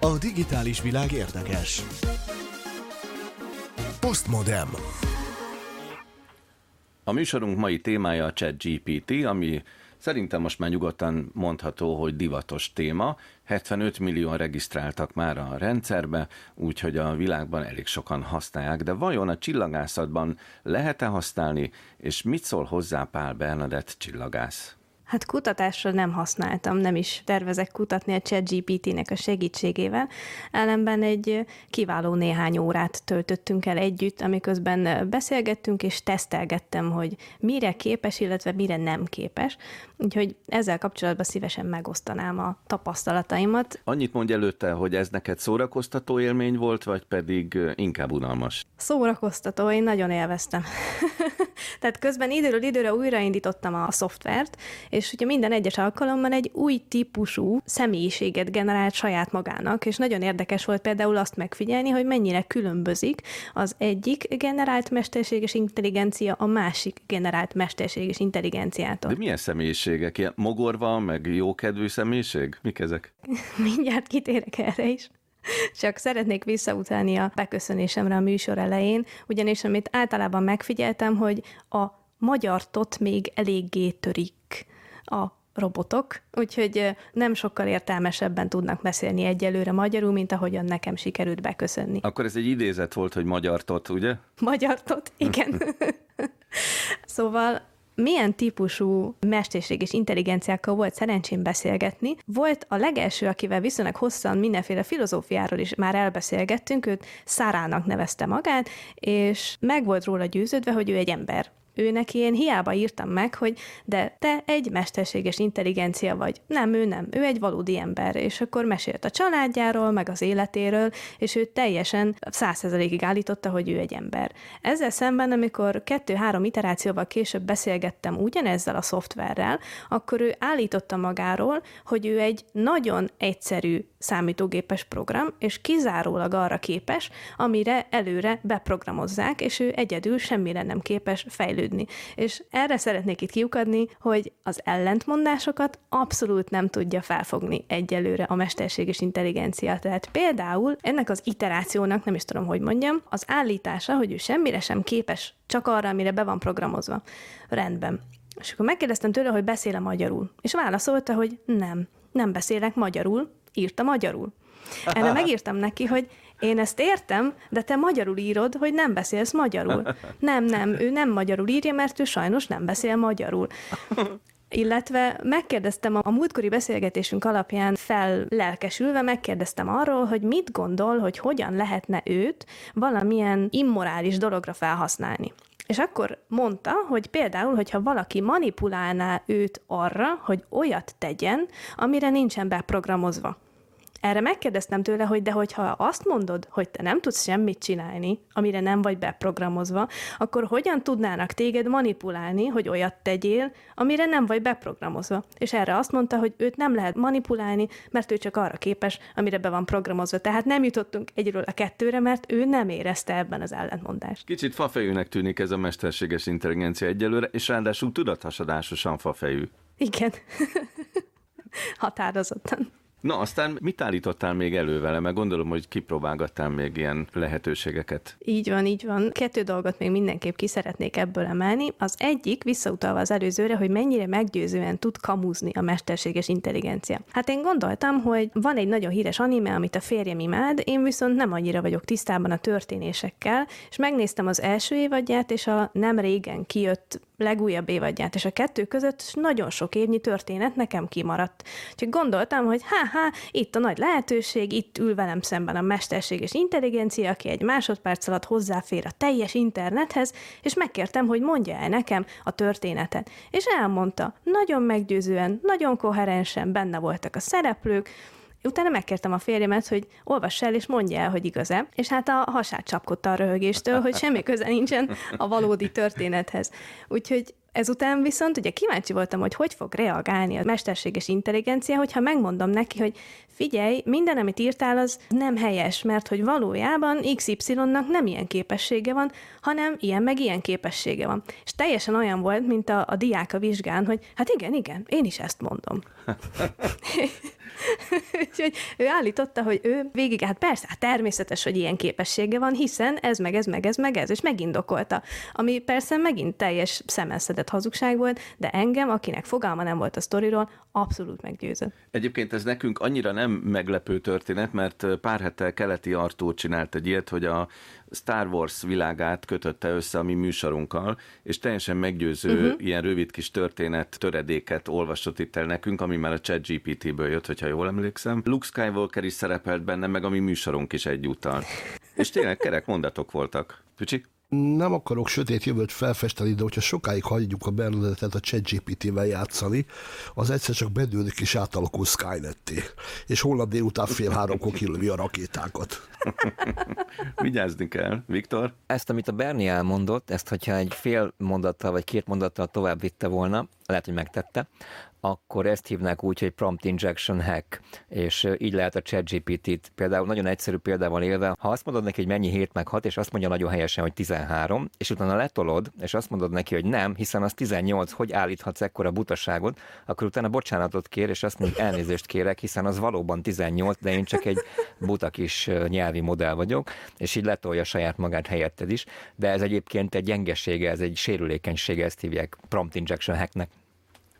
A digitális világ érdekes. Postmodem. A műsorunk mai témája a ChatGPT, ami Szerintem most már nyugodtan mondható, hogy divatos téma. 75 millió regisztráltak már a rendszerbe, úgyhogy a világban elég sokan használják, de vajon a csillagászatban lehet-e használni, és mit szól hozzá Pál Bernadett csillagász? Hát kutatásra nem használtam, nem is tervezek kutatni a ChatGPT-nek a segítségével, ellenben egy kiváló néhány órát töltöttünk el együtt, amiközben beszélgettünk és tesztelgettem, hogy mire képes, illetve mire nem képes. Úgyhogy ezzel kapcsolatban szívesen megosztanám a tapasztalataimat. Annyit mondj előtte, hogy ez neked szórakoztató élmény volt, vagy pedig inkább unalmas? Szórakoztató, én nagyon élveztem. (laughs) Tehát közben időről időre újraindítottam a szoftvert, és ugye minden egyes alkalommal egy új típusú személyiséget generált saját magának, és nagyon érdekes volt például azt megfigyelni, hogy mennyire különbözik az egyik generált mesterséges intelligencia a másik generált mesterséges intelligenciától. De milyen személyiségek? Ilyen mogorva, meg jókedvű személyiség? Mik ezek? (laughs) Mindjárt kitérek erre is. Csak szeretnék visszautalni a beköszönésemre a műsor elején, ugyanis amit általában megfigyeltem, hogy a magyartot még eléggé törik a robotok, úgyhogy nem sokkal értelmesebben tudnak beszélni egyelőre magyarul, mint ahogyan nekem sikerült beköszönni. Akkor ez egy idézet volt, hogy magyartot, ugye? Magyartot, igen. (laughs) szóval milyen típusú mesterség és intelligenciákkal volt szerencsém beszélgetni. Volt a legelső, akivel viszonylag hosszan mindenféle filozófiáról is már elbeszélgettünk, őt Szárának nevezte magát, és meg volt róla győződve, hogy ő egy ember ő neki én hiába írtam meg, hogy de te egy mesterséges intelligencia vagy. Nem, ő nem, ő egy valódi ember, és akkor mesélt a családjáról, meg az életéről, és ő teljesen százszerzalékig állította, hogy ő egy ember. Ezzel szemben, amikor kettő-három iterációval később beszélgettem ugyanezzel a szoftverrel, akkor ő állította magáról, hogy ő egy nagyon egyszerű számítógépes program, és kizárólag arra képes, amire előre beprogramozzák, és ő egyedül semmire nem képes fejlődni. És erre szeretnék itt kiukadni, hogy az ellentmondásokat abszolút nem tudja felfogni egyelőre a mesterséges intelligencia. Tehát például ennek az iterációnak, nem is tudom, hogy mondjam, az állítása, hogy ő semmire sem képes, csak arra, amire be van programozva. Rendben. És akkor megkérdeztem tőle, hogy beszél magyarul. És válaszolta, hogy nem, nem beszélek magyarul, írta magyarul. Erre megírtam neki, hogy én ezt értem, de te magyarul írod, hogy nem beszélsz magyarul. Nem, nem, ő nem magyarul írja, mert ő sajnos nem beszél magyarul. Illetve megkérdeztem a múltkori beszélgetésünk alapján fel lelkesülve, megkérdeztem arról, hogy mit gondol, hogy hogyan lehetne őt valamilyen immorális dologra felhasználni. És akkor mondta, hogy például, hogyha valaki manipulálná őt arra, hogy olyat tegyen, amire nincsen beprogramozva. Erre megkérdeztem tőle, hogy de hogyha azt mondod, hogy te nem tudsz semmit csinálni, amire nem vagy beprogramozva, akkor hogyan tudnának téged manipulálni, hogy olyat tegyél, amire nem vagy beprogramozva? És erre azt mondta, hogy őt nem lehet manipulálni, mert ő csak arra képes, amire be van programozva. Tehát nem jutottunk egyről a kettőre, mert ő nem érezte ebben az ellentmondást. Kicsit fafejűnek tűnik ez a mesterséges intelligencia egyelőre, és ráadásul tudathasadásosan fafejű. Igen. (laughs) Határozottan. Na, aztán mit állítottál még elő vele? Mert gondolom, hogy kipróbálgattál még ilyen lehetőségeket. Így van, így van. Kettő dolgot még mindenképp ki szeretnék ebből emelni. Az egyik, visszautalva az előzőre, hogy mennyire meggyőzően tud kamuzni a mesterséges intelligencia. Hát én gondoltam, hogy van egy nagyon híres anime, amit a férjem imád, én viszont nem annyira vagyok tisztában a történésekkel, és megnéztem az első évadját, és a nem régen kijött legújabb évadját, és a kettő között nagyon sok évnyi történet nekem kimaradt. Úgyhogy gondoltam, hogy ha-ha, itt a nagy lehetőség, itt ül velem szemben a mesterséges intelligencia, aki egy másodperc alatt hozzáfér a teljes internethez, és megkértem, hogy mondja el nekem a történetet. És elmondta, nagyon meggyőzően, nagyon koherensen benne voltak a szereplők, Utána megkértem a férjemet, hogy olvass el és mondja el, hogy igaz-e, és hát a hasát csapkodta a röhögéstől, hogy semmi köze nincsen a valódi történethez. Úgyhogy Ezután viszont ugye kíváncsi voltam, hogy hogy fog reagálni a mesterséges intelligencia, hogyha megmondom neki, hogy figyelj, minden, amit írtál, az nem helyes, mert hogy valójában XY-nak nem ilyen képessége van, hanem ilyen meg ilyen képessége van. És teljesen olyan volt, mint a, a diák a vizsgán, hogy hát igen, igen, én is ezt mondom. (laughs) (laughs) Úgyhogy ő állította, hogy ő végig, hát persze, hát természetes, hogy ilyen képessége van, hiszen ez meg ez meg ez meg ez, és megindokolta. Ami persze megint teljes szemelszedett hazugság volt, de engem, akinek fogalma nem volt a sztoriról, abszolút meggyőzött. Egyébként ez nekünk annyira nem meglepő történet, mert pár hete Keleti Artúr csinált egy ilyet, hogy a Star Wars világát kötötte össze a mi műsorunkkal, és teljesen meggyőző uh-huh. ilyen rövid kis történet töredéket olvasott itt el nekünk, ami már a chat GPT-ből jött, hogyha jól emlékszem. Luke Skywalker is szerepelt benne, meg a mi műsorunk is egyúttal. (laughs) És tényleg kerek mondatok voltak. Tücsi? Nem akarok sötét jövőt felfesteni, de hogyha sokáig hagyjuk a Bernadetet a ChatGPT-vel játszani, az egyszer csak bedőlik és átalakul Skynetté. És holnap délután fél háromkor kilövi a rakétákat. (laughs) Vigyázni kell. Viktor? Ezt, amit a Berni elmondott, ezt, hogyha egy fél mondattal vagy két mondattal tovább vitte volna, lehet, hogy megtette, akkor ezt hívnák úgy, hogy prompt injection hack, és így lehet a ChatGPT-t például nagyon egyszerű példával élve, ha azt mondod neki, hogy mennyi 7 meg 6, és azt mondja nagyon helyesen, hogy 13, és utána letolod, és azt mondod neki, hogy nem, hiszen az 18, hogy állíthatsz ekkora butaságot, akkor utána bocsánatot kér, és azt mondja, elnézést kérek, hiszen az valóban 18, de én csak egy buta kis nyelvi modell vagyok, és így letolja saját magát helyetted is, de ez egyébként egy gyengesége, ez egy sérülékenysége, ezt hívják prompt injection hacknek.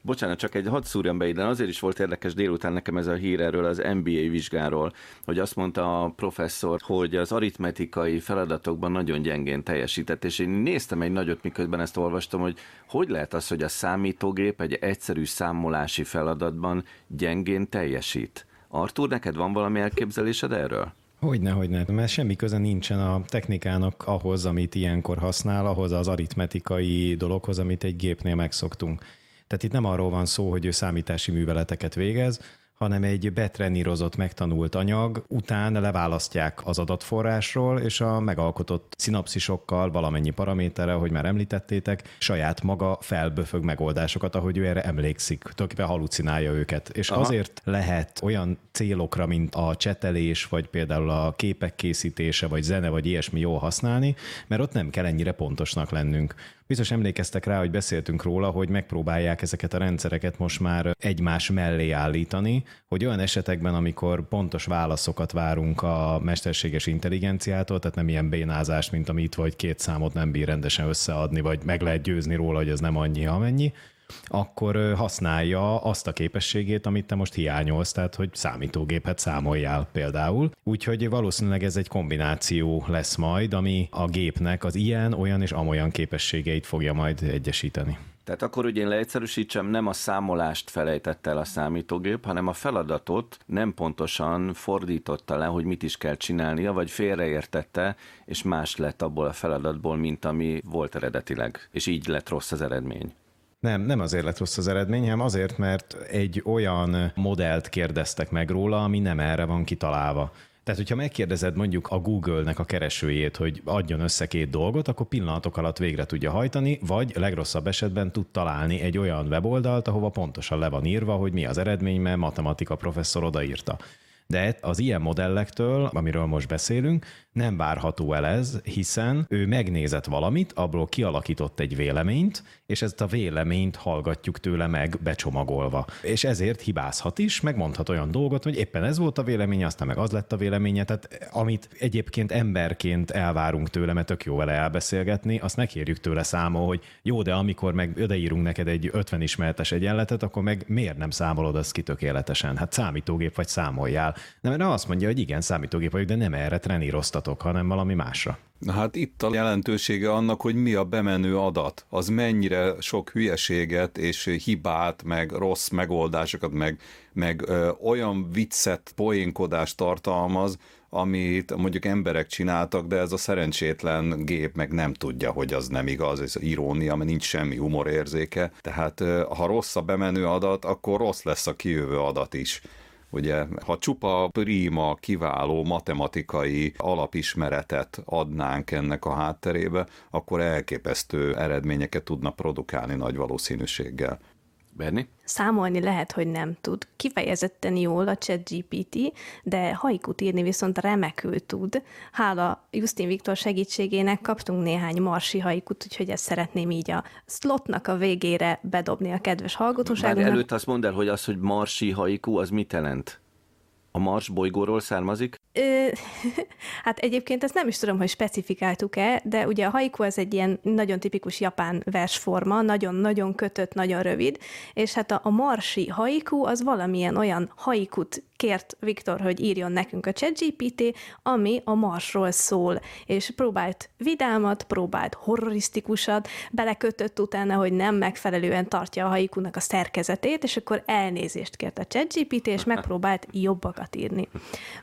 Bocsánat, csak egy hadd szúrjam be ide, azért is volt érdekes délután nekem ez a hír erről az MBA vizsgáról, hogy azt mondta a professzor, hogy az aritmetikai feladatokban nagyon gyengén teljesített, és én néztem egy nagyot, miközben ezt olvastam, hogy hogy lehet az, hogy a számítógép egy egyszerű számolási feladatban gyengén teljesít. Artur, neked van valami elképzelésed erről? Hogyne, hogyne, mert semmi köze nincsen a technikának ahhoz, amit ilyenkor használ, ahhoz az aritmetikai dologhoz, amit egy gépnél megszoktunk. Tehát itt nem arról van szó, hogy ő számítási műveleteket végez, hanem egy betrenírozott, megtanult anyag után leválasztják az adatforrásról, és a megalkotott szinapszisokkal, valamennyi paraméterrel, hogy már említettétek, saját maga felböfög megoldásokat, ahogy ő erre emlékszik, tulajdonképpen halucinálja őket. És Aha. azért lehet olyan célokra, mint a csetelés, vagy például a képek készítése, vagy zene, vagy ilyesmi jól használni, mert ott nem kell ennyire pontosnak lennünk. Biztos emlékeztek rá, hogy beszéltünk róla, hogy megpróbálják ezeket a rendszereket most már egymás mellé állítani, hogy olyan esetekben, amikor pontos válaszokat várunk a mesterséges intelligenciától, tehát nem ilyen bénázás, mint amit vagy két számot nem bír rendesen összeadni, vagy meg lehet győzni róla, hogy ez nem annyi, amennyi, akkor használja azt a képességét, amit te most hiányolsz, tehát hogy számítógépet számoljál például. Úgyhogy valószínűleg ez egy kombináció lesz majd, ami a gépnek az ilyen, olyan és amolyan képességeit fogja majd egyesíteni. Tehát akkor, hogy én leegyszerűsítsem, nem a számolást felejtett el a számítógép, hanem a feladatot nem pontosan fordította le, hogy mit is kell csinálnia, vagy félreértette, és más lett abból a feladatból, mint ami volt eredetileg. És így lett rossz az eredmény. Nem, nem azért lett rossz az eredmény, hanem azért, mert egy olyan modellt kérdeztek meg róla, ami nem erre van kitalálva. Tehát, hogyha megkérdezed mondjuk a Google-nek a keresőjét, hogy adjon össze két dolgot, akkor pillanatok alatt végre tudja hajtani, vagy legrosszabb esetben tud találni egy olyan weboldalt, ahova pontosan le van írva, hogy mi az eredmény, mert matematika professzor odaírta. De az ilyen modellektől, amiről most beszélünk, nem várható el ez, hiszen ő megnézett valamit, abból kialakított egy véleményt, és ezt a véleményt hallgatjuk tőle meg becsomagolva. És ezért hibázhat is, megmondhat olyan dolgot, hogy éppen ez volt a véleménye, aztán meg az lett a véleménye, tehát amit egyébként emberként elvárunk tőle, mert tök jó vele elbeszélgetni, azt megkérjük tőle számol, hogy jó, de amikor meg odaírunk neked egy 50 ismeretes egyenletet, akkor meg miért nem számolod azt ki tökéletesen? Hát számítógép vagy számoljál. Nem, mert azt mondja, hogy igen, számítógép vagyok, de nem erre treníroztat változtatok, hanem valami másra. Na hát itt a jelentősége annak, hogy mi a bemenő adat, az mennyire sok hülyeséget és hibát, meg rossz megoldásokat, meg, meg ö, olyan viccet, poénkodást tartalmaz, amit mondjuk emberek csináltak, de ez a szerencsétlen gép meg nem tudja, hogy az nem igaz, ez irónia, mert nincs semmi humorérzéke. Tehát ha rossz a bemenő adat, akkor rossz lesz a kijövő adat is. Ugye, ha csupa prima, kiváló matematikai alapismeretet adnánk ennek a hátterébe, akkor elképesztő eredményeket tudna produkálni nagy valószínűséggel. Berni? Számolni lehet, hogy nem tud. Kifejezetten jól a ChatGPT, de haikut írni viszont remekül tud. Hála Justin Viktor segítségének kaptunk néhány marsi haikut, úgyhogy ezt szeretném így a slotnak a végére bedobni a kedves hallgatóságunknak. Már előtt azt mondd el, hogy az, hogy marsi haiku, az mit jelent? A Mars bolygóról származik? Ö, (laughs) hát egyébként ezt nem is tudom, hogy specifikáltuk-e, de ugye a haiku az egy ilyen nagyon tipikus japán versforma, nagyon-nagyon kötött, nagyon rövid, és hát a, a marsi haiku az valamilyen olyan haikut kért Viktor, hogy írjon nekünk a ChatGPT, ami a Marsról szól, és próbált vidámat, próbált horrorisztikusat, belekötött utána, hogy nem megfelelően tartja a haikunak a szerkezetét, és akkor elnézést kért a ChatGPT, és megpróbált jobbakat írni.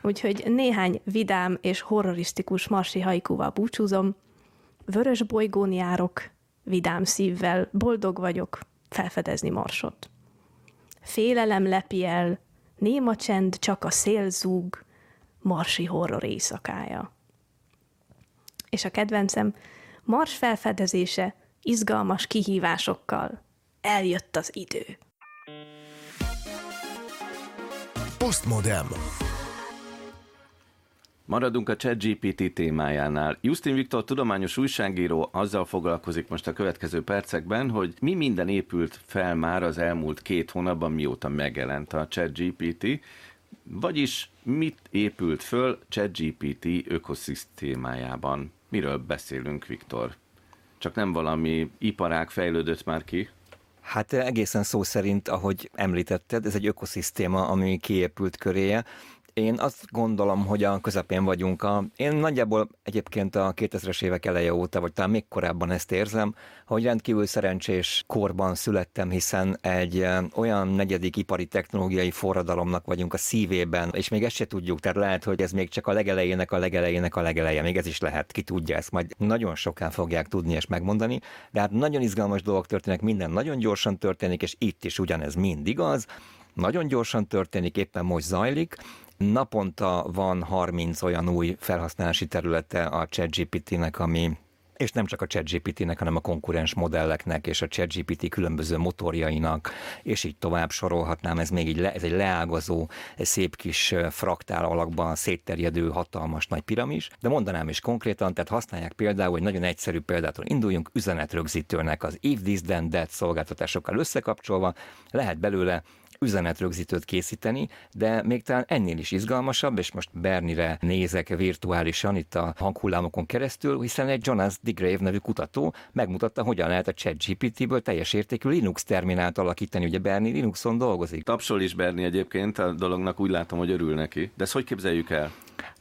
Úgyhogy néhány vidám és horrorisztikus marsi haikúval búcsúzom. Vörös bolygón járok, vidám szívvel, boldog vagyok felfedezni marsot. Félelem lepi el, néma csend, csak a szél zúg, marsi horror éjszakája. És a kedvencem, mars felfedezése izgalmas kihívásokkal. Eljött az idő. Postmodem. Maradunk a ChatGPT témájánál. Justin Viktor tudományos újságíró azzal foglalkozik most a következő percekben, hogy mi minden épült fel már az elmúlt két hónapban, mióta megjelent a ChatGPT, vagyis mit épült föl ChatGPT ökoszisztémájában. Miről beszélünk, Viktor? Csak nem valami iparág fejlődött már ki? Hát egészen szó szerint, ahogy említetted, ez egy ökoszisztéma, ami kiépült köréje, én azt gondolom, hogy a közepén vagyunk. A, én nagyjából egyébként a 2000-es évek eleje óta, vagy talán még korábban ezt érzem, hogy rendkívül szerencsés korban születtem, hiszen egy olyan negyedik ipari technológiai forradalomnak vagyunk a szívében, és még ezt se tudjuk, tehát lehet, hogy ez még csak a legelejének a legelejének a legeleje, még ez is lehet, ki tudja ezt, majd nagyon sokan fogják tudni és megmondani, de hát nagyon izgalmas dolgok történnek, minden nagyon gyorsan történik, és itt is ugyanez mind igaz, nagyon gyorsan történik, éppen most zajlik, Naponta van 30 olyan új felhasználási területe a ChatGPT-nek, ami és nem csak a ChatGPT-nek, hanem a konkurens modelleknek és a ChatGPT különböző motorjainak, és így tovább sorolhatnám, ez még így le, ez egy leágazó, egy szép kis fraktál alakban szétterjedő hatalmas nagy piramis, de mondanám is konkrétan, tehát használják például, hogy nagyon egyszerű példától induljunk, üzenetrögzítőnek az If This Then That szolgáltatásokkal összekapcsolva, lehet belőle üzenetrögzítőt készíteni, de még talán ennél is izgalmasabb, és most Bernire nézek virtuálisan itt a hanghullámokon keresztül, hiszen egy Jonas DeGrave nevű kutató megmutatta, hogyan lehet a ChatGPT-ből teljes értékű Linux terminált alakítani. Ugye Berni Linuxon dolgozik. Tapsol is Berni egyébként, a dolognak úgy látom, hogy örül neki. De ezt hogy képzeljük el?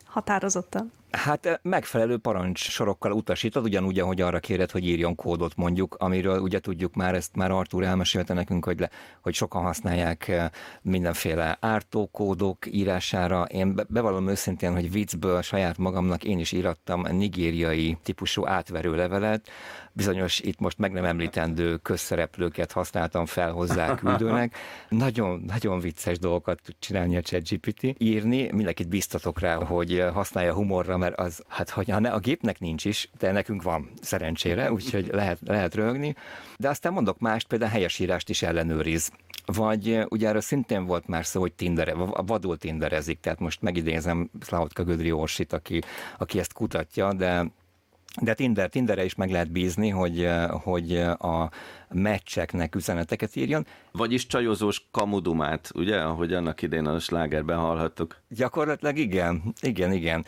Határozottan. Hát eh, megfelelő parancs sorokkal utasítod, ugyanúgy, ahogy arra kéred, hogy írjon kódot mondjuk, amiről ugye tudjuk már, ezt már Artur elmesélte nekünk, hogy, le, hogy sokan használják eh, mindenféle ártókódok írására. Én bevallom őszintén, hogy viccből saját magamnak én is írattam nigériai típusú átverő levelet, bizonyos itt most meg nem említendő közszereplőket használtam fel hozzá (laughs) küldőnek. Nagyon, nagyon vicces dolgokat tud csinálni a ChatGPT. Írni, mindenkit biztatok rá, hogy használja humorra, mert az, hát hogy ha ne, a gépnek nincs is, de nekünk van szerencsére, úgyhogy lehet, lehet rögni. De aztán mondok mást, például helyesírást is ellenőriz. Vagy ugye erről szintén volt már szó, hogy Tinder, vadul tinderezik, tehát most megidézem Szláhotka Gödri Orsit, aki, aki ezt kutatja, de de Tinder, Tinderre is meg lehet bízni, hogy, hogy a meccseknek üzeneteket írjon. Vagyis csajozós kamudumát, ugye, ahogy annak idén a slágerben hallhattuk. Gyakorlatilag igen, igen, igen.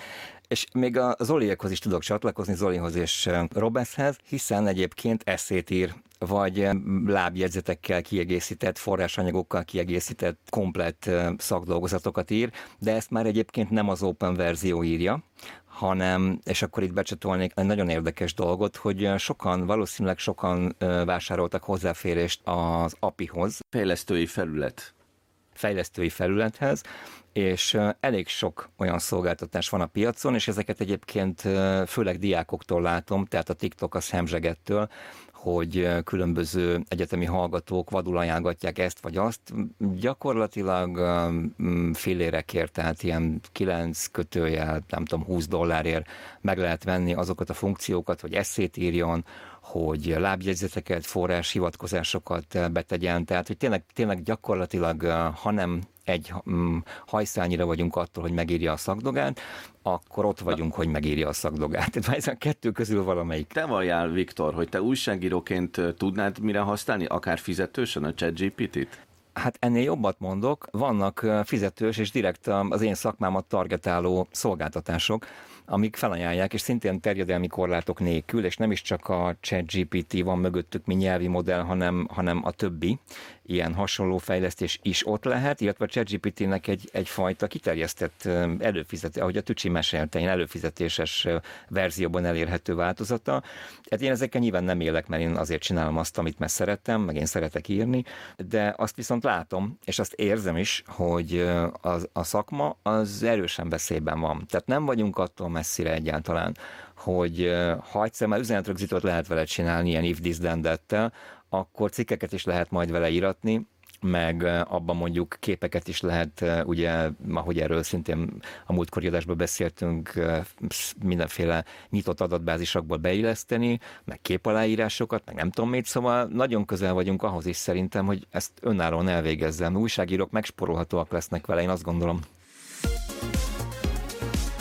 És még a Zoliékhoz is tudok csatlakozni, Zolihoz és Robeshez, hiszen egyébként eszét ír vagy lábjegyzetekkel kiegészített, forrásanyagokkal kiegészített, komplett szakdolgozatokat ír, de ezt már egyébként nem az open verzió írja, hanem, és akkor itt becsatolnék egy nagyon érdekes dolgot, hogy sokan, valószínűleg sokan vásároltak hozzáférést az API-hoz. Fejlesztői felület. Fejlesztői felülethez, és elég sok olyan szolgáltatás van a piacon, és ezeket egyébként főleg diákoktól látom, tehát a TikTok a szemzsegettől, hogy különböző egyetemi hallgatók vadul ajánlgatják ezt vagy azt. Gyakorlatilag félérekért, tehát ilyen 9 kötőjel, nem tudom, 20 dollárért meg lehet venni azokat a funkciókat, hogy eszét írjon, hogy lábjegyzeteket, forrás hivatkozásokat betegyen, tehát hogy tényleg, tényleg gyakorlatilag, ha nem egy mm, hajszányira vagyunk attól, hogy megírja a szakdogát, akkor ott vagyunk, hogy megírja a szakdogát. (laughs) Tehát ez a kettő közül valamelyik. Te valljál, Viktor, hogy te újságíróként tudnád mire használni, akár fizetősen a ChatGPT-t? Hát ennél jobbat mondok, vannak fizetős és direkt az én szakmámat targetáló szolgáltatások, amik felajánlják, és szintén terjedelmi korlátok nélkül, és nem is csak a ChatGPT van mögöttük, mint nyelvi modell, hanem, hanem a többi ilyen hasonló fejlesztés is ott lehet, illetve a ChatGPT-nek egy, egyfajta kiterjesztett előfizetés, ahogy a Tücsi mesélte, előfizetéses verzióban elérhető változata. Hát én ezekkel nyilván nem élek, mert én azért csinálom azt, amit már szerettem, meg én szeretek írni, de azt viszont látom, és azt érzem is, hogy az, a szakma az erősen veszélyben van. Tehát nem vagyunk attól messzire egyáltalán, hogy ha egyszer már üzenetrögzítőt lehet vele csinálni ilyen if this then akkor cikkeket is lehet majd vele íratni, meg abban mondjuk képeket is lehet, ugye, ahogy erről szintén a múltkori adásban beszéltünk, mindenféle nyitott adatbázisokból beilleszteni, meg képaláírásokat, meg nem tudom mit, szóval nagyon közel vagyunk ahhoz is szerintem, hogy ezt önállóan elvégezzem. Újságírók megsporolhatóak lesznek vele, én azt gondolom.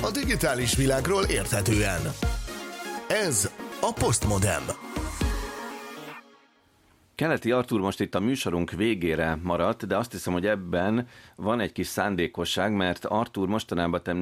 A digitális világról érthetően. Ez a Postmodem. Keleti Artur most itt a műsorunk végére maradt, de azt hiszem, hogy ebben van egy kis szándékosság, mert Artur mostanában te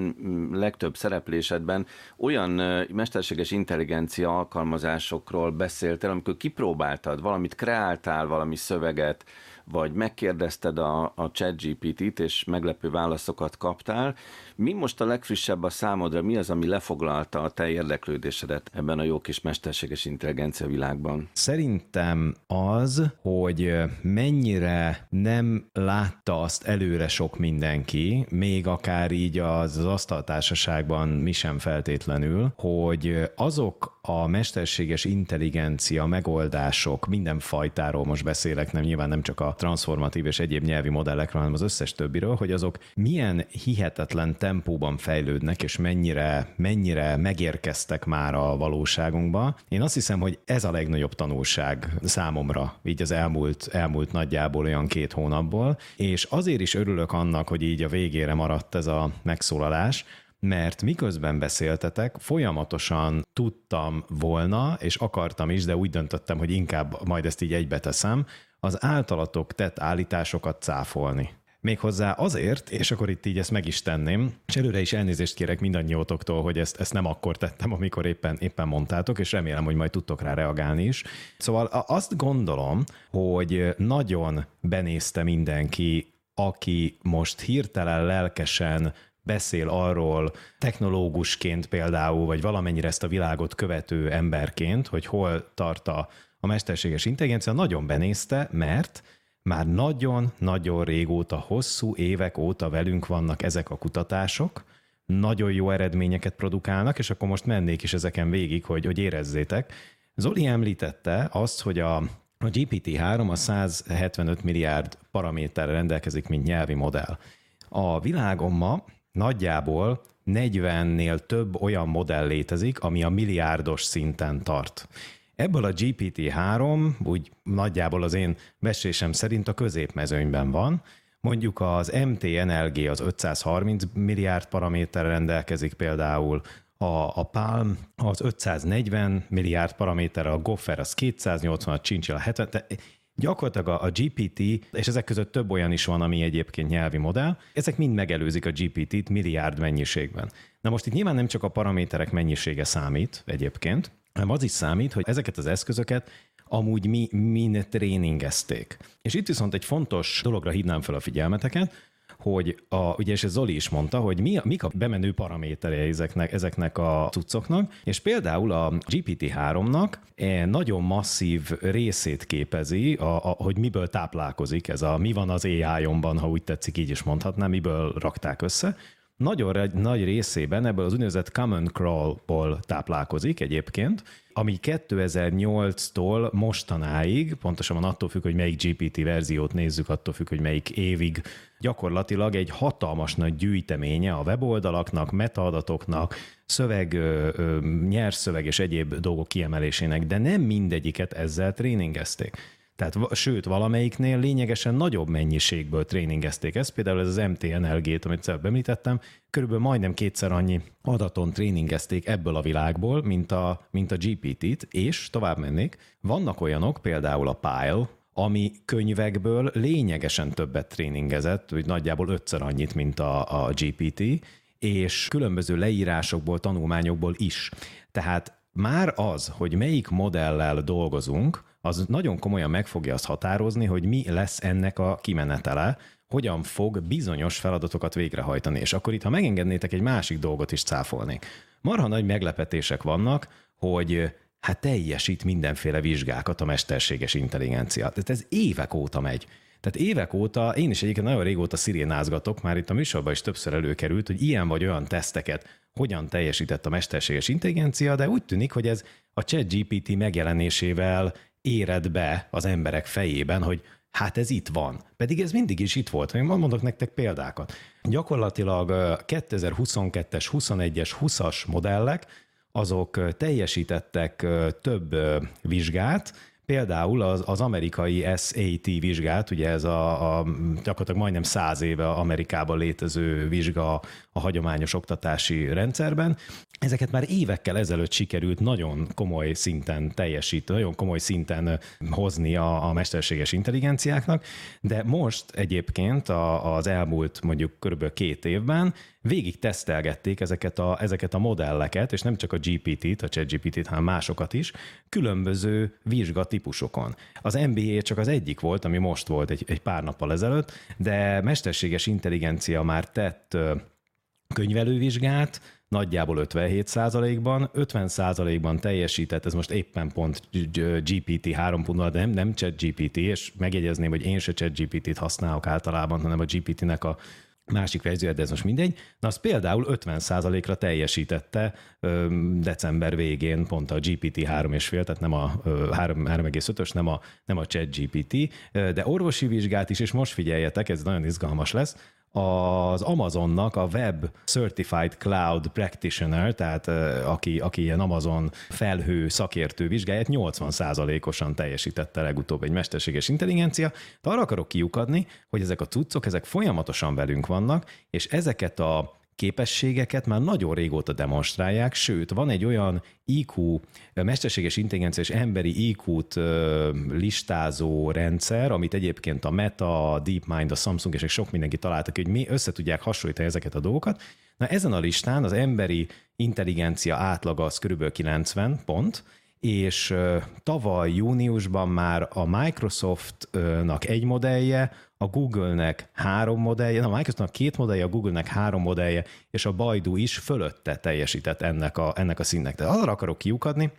legtöbb szereplésedben olyan mesterséges intelligencia alkalmazásokról beszéltél, amikor kipróbáltad, valamit kreáltál, valami szöveget, vagy megkérdezted a, a ChatGPT-t, és meglepő válaszokat kaptál. Mi most a legfrissebb a számodra? Mi az, ami lefoglalta a te érdeklődésedet ebben a jó kis mesterséges intelligencia világban? Szerintem az, hogy mennyire nem látta azt előre sok mindenki, még akár így az, az asztaltársaságban mi sem feltétlenül, hogy azok a mesterséges intelligencia megoldások, minden fajtáról most beszélek, nem nyilván nem csak a transformatív és egyéb nyelvi modellekről, hanem az összes többiről, hogy azok milyen hihetetlen tempóban fejlődnek, és mennyire, mennyire megérkeztek már a valóságunkba. Én azt hiszem, hogy ez a legnagyobb tanulság számomra, így az elmúlt, elmúlt nagyjából olyan két hónapból, és azért is örülök annak, hogy így a végére maradt ez a megszólalás, mert miközben beszéltetek, folyamatosan tudtam volna, és akartam is, de úgy döntöttem, hogy inkább majd ezt így egybe teszem, az általatok tett állításokat cáfolni. Méghozzá azért, és akkor itt így ezt meg is tenném, és előre is elnézést kérek mindannyiótoktól, hogy ezt, ezt nem akkor tettem, amikor éppen, éppen mondtátok, és remélem, hogy majd tudtok rá reagálni is. Szóval azt gondolom, hogy nagyon benézte mindenki, aki most hirtelen lelkesen beszél arról technológusként például, vagy valamennyire ezt a világot követő emberként, hogy hol tart a, a mesterséges intelligencia, nagyon benézte, mert már nagyon-nagyon régóta, hosszú évek óta velünk vannak ezek a kutatások, nagyon jó eredményeket produkálnak, és akkor most mennék is ezeken végig, hogy, hogy érezzétek. Zoli említette azt, hogy a, a GPT-3 a 175 milliárd paraméterre rendelkezik, mint nyelvi modell. A világon ma nagyjából 40-nél több olyan modell létezik, ami a milliárdos szinten tart. Ebből a GPT-3 úgy nagyjából az én besésem szerint a középmezőnyben van, Mondjuk az MTNLG az 530 milliárd paraméterre rendelkezik például, a, a Palm az 540 milliárd paraméter, a Gopher az 280, a Chinchilla 70, de Gyakorlatilag a, a GPT, és ezek között több olyan is van, ami egyébként nyelvi modell, ezek mind megelőzik a GPT-t milliárd mennyiségben. Na most itt nyilván nem csak a paraméterek mennyisége számít egyébként, hanem az is számít, hogy ezeket az eszközöket amúgy mi, mi tréningezték. És itt viszont egy fontos dologra hívnám fel a figyelmeteket, hogy a, ugye és Zoli is mondta, hogy mi, mik a bemenő paraméterei ezeknek, ezeknek a cuccoknak, és például a GPT-3-nak nagyon masszív részét képezi, a, a, hogy miből táplálkozik ez a mi van az AI-omban, ha úgy tetszik, így is mondhatnám, miből rakták össze, nagyon nagy részében ebből az úgynevezett Common Crawl-ból táplálkozik egyébként, ami 2008-tól mostanáig, pontosan attól függ, hogy melyik GPT verziót nézzük, attól függ, hogy melyik évig, gyakorlatilag egy hatalmas nagy gyűjteménye a weboldalaknak, metaadatoknak, szöveg, nyers szöveg és egyéb dolgok kiemelésének, de nem mindegyiket ezzel tréningezték. Tehát sőt, valamelyiknél lényegesen nagyobb mennyiségből tréningezték ezt, például ez az MTNLG-t, amit előbb említettem, körülbelül majdnem kétszer annyi adaton tréningezték ebből a világból, mint a, mint a GPT-t, és tovább mennék, vannak olyanok, például a Pile, ami könyvekből lényegesen többet tréningezett, hogy nagyjából ötször annyit, mint a, a GPT, és különböző leírásokból, tanulmányokból is. Tehát már az, hogy melyik modellel dolgozunk, az nagyon komolyan meg fogja azt határozni, hogy mi lesz ennek a kimenetele, hogyan fog bizonyos feladatokat végrehajtani. És akkor itt, ha megengednétek, egy másik dolgot is cáfolnék. Marha nagy meglepetések vannak, hogy hát teljesít mindenféle vizsgákat a mesterséges intelligencia. Tehát ez évek óta megy. Tehát évek óta, én is egyébként nagyon régóta szirénázgatok, már itt a műsorban is többször előkerült, hogy ilyen vagy olyan teszteket hogyan teljesített a mesterséges intelligencia, de úgy tűnik, hogy ez a ChatGPT megjelenésével éred be az emberek fejében, hogy hát ez itt van. Pedig ez mindig is itt volt. Én mondok nektek példákat. Gyakorlatilag 2022-es, 21-es, 20-as modellek, azok teljesítettek több vizsgát, Például az, az amerikai SAT vizsgát, ugye ez a, a gyakorlatilag majdnem száz éve Amerikában létező vizsga a hagyományos oktatási rendszerben, ezeket már évekkel ezelőtt sikerült nagyon komoly szinten teljesíteni, nagyon komoly szinten hozni a, a mesterséges intelligenciáknak, de most egyébként a, az elmúlt mondjuk körülbelül két évben végig tesztelgették ezeket a, ezeket a modelleket, és nem csak a GPT-t, a ChatGPT-t, hanem másokat is, különböző vizsgatípusokon. Az MBA csak az egyik volt, ami most volt egy, egy pár nappal ezelőtt, de mesterséges intelligencia már tett könyvelővizsgát, nagyjából 57 ban 50 ban teljesített, ez most éppen pont GPT 3.0, de nem, nem chat GPT, és megjegyezném, hogy én se chat GPT-t használok általában, hanem a GPT-nek a másik verzió, de ez most mindegy. Na, az például 50%-ra teljesítette december végén pont a GPT 3,5, tehát nem a 3,5-ös, nem a, nem a chat GPT, de orvosi vizsgát is, és most figyeljetek, ez nagyon izgalmas lesz, az Amazonnak a Web Certified Cloud Practitioner, tehát aki, aki ilyen Amazon felhő szakértő vizsgáját 80%-osan teljesítette legutóbb egy mesterséges intelligencia. De arra akarok kiukadni, hogy ezek a cuccok, ezek folyamatosan velünk vannak, és ezeket a képességeket már nagyon régóta demonstrálják, sőt, van egy olyan IQ, mesterséges intelligencia és emberi IQ-t listázó rendszer, amit egyébként a Meta, a DeepMind, a Samsung és sok mindenki találtak, hogy mi össze tudják hasonlítani ezeket a dolgokat. Na ezen a listán az emberi intelligencia átlaga az kb. 90 pont, és tavaly júniusban már a Microsoftnak egy modellje, a Google-nek három modellje, a Microsoftnak két modellje, a Google-nek három modellje, és a Baidu is fölötte teljesített ennek a, ennek a színnek. Tehát arra akarok kiukadni,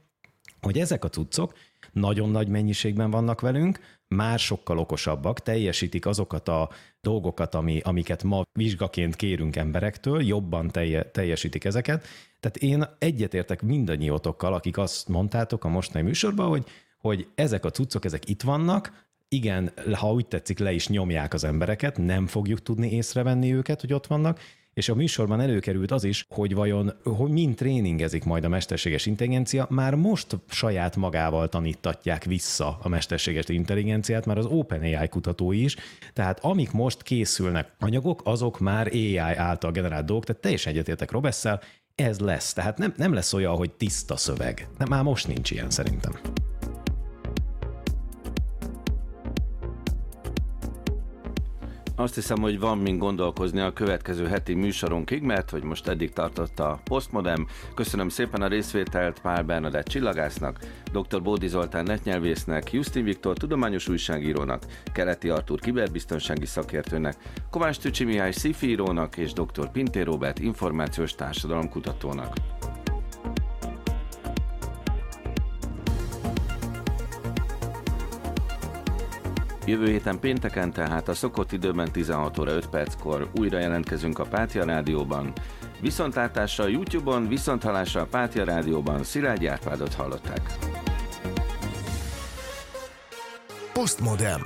hogy ezek a cuccok nagyon nagy mennyiségben vannak velünk, már sokkal okosabbak, teljesítik azokat a dolgokat, ami, amiket ma vizsgaként kérünk emberektől, jobban telje, teljesítik ezeket. Tehát én egyetértek mindannyiótokkal, akik azt mondtátok a mostani műsorban, hogy, hogy ezek a cuccok, ezek itt vannak, igen, ha úgy tetszik, le is nyomják az embereket, nem fogjuk tudni észrevenni őket, hogy ott vannak, és a műsorban előkerült az is, hogy vajon hogy mind tréningezik majd a mesterséges intelligencia, már most saját magával tanítatják vissza a mesterséges intelligenciát, már az OpenAI kutatói is, tehát amik most készülnek anyagok, azok már AI által generált dolgok, tehát teljesen egyetértek Robesszel, ez lesz. Tehát nem, nem lesz olyan, hogy tiszta szöveg. Nem, már most nincs ilyen szerintem. Azt hiszem, hogy van mind gondolkozni a következő heti műsorunkig, mert hogy most eddig tartott a Postmodem. Köszönöm szépen a részvételt Pál Bernadett csillagásznak, dr. Bódi Zoltán netnyelvésznek, Justin Viktor tudományos újságírónak, Keleti Artur kiberbiztonsági szakértőnek, Kovács Tücsi Mihály sci írónak és dr. Pintér Robert információs társadalomkutatónak. Jövő héten pénteken tehát a szokott időben 16 óra 5 perckor újra jelentkezünk a Pátia Rádióban. Viszontlátásra a YouTube-on, viszonthalásra a Pátia Rádióban Szilágy Árpádot hallották. Postmodem.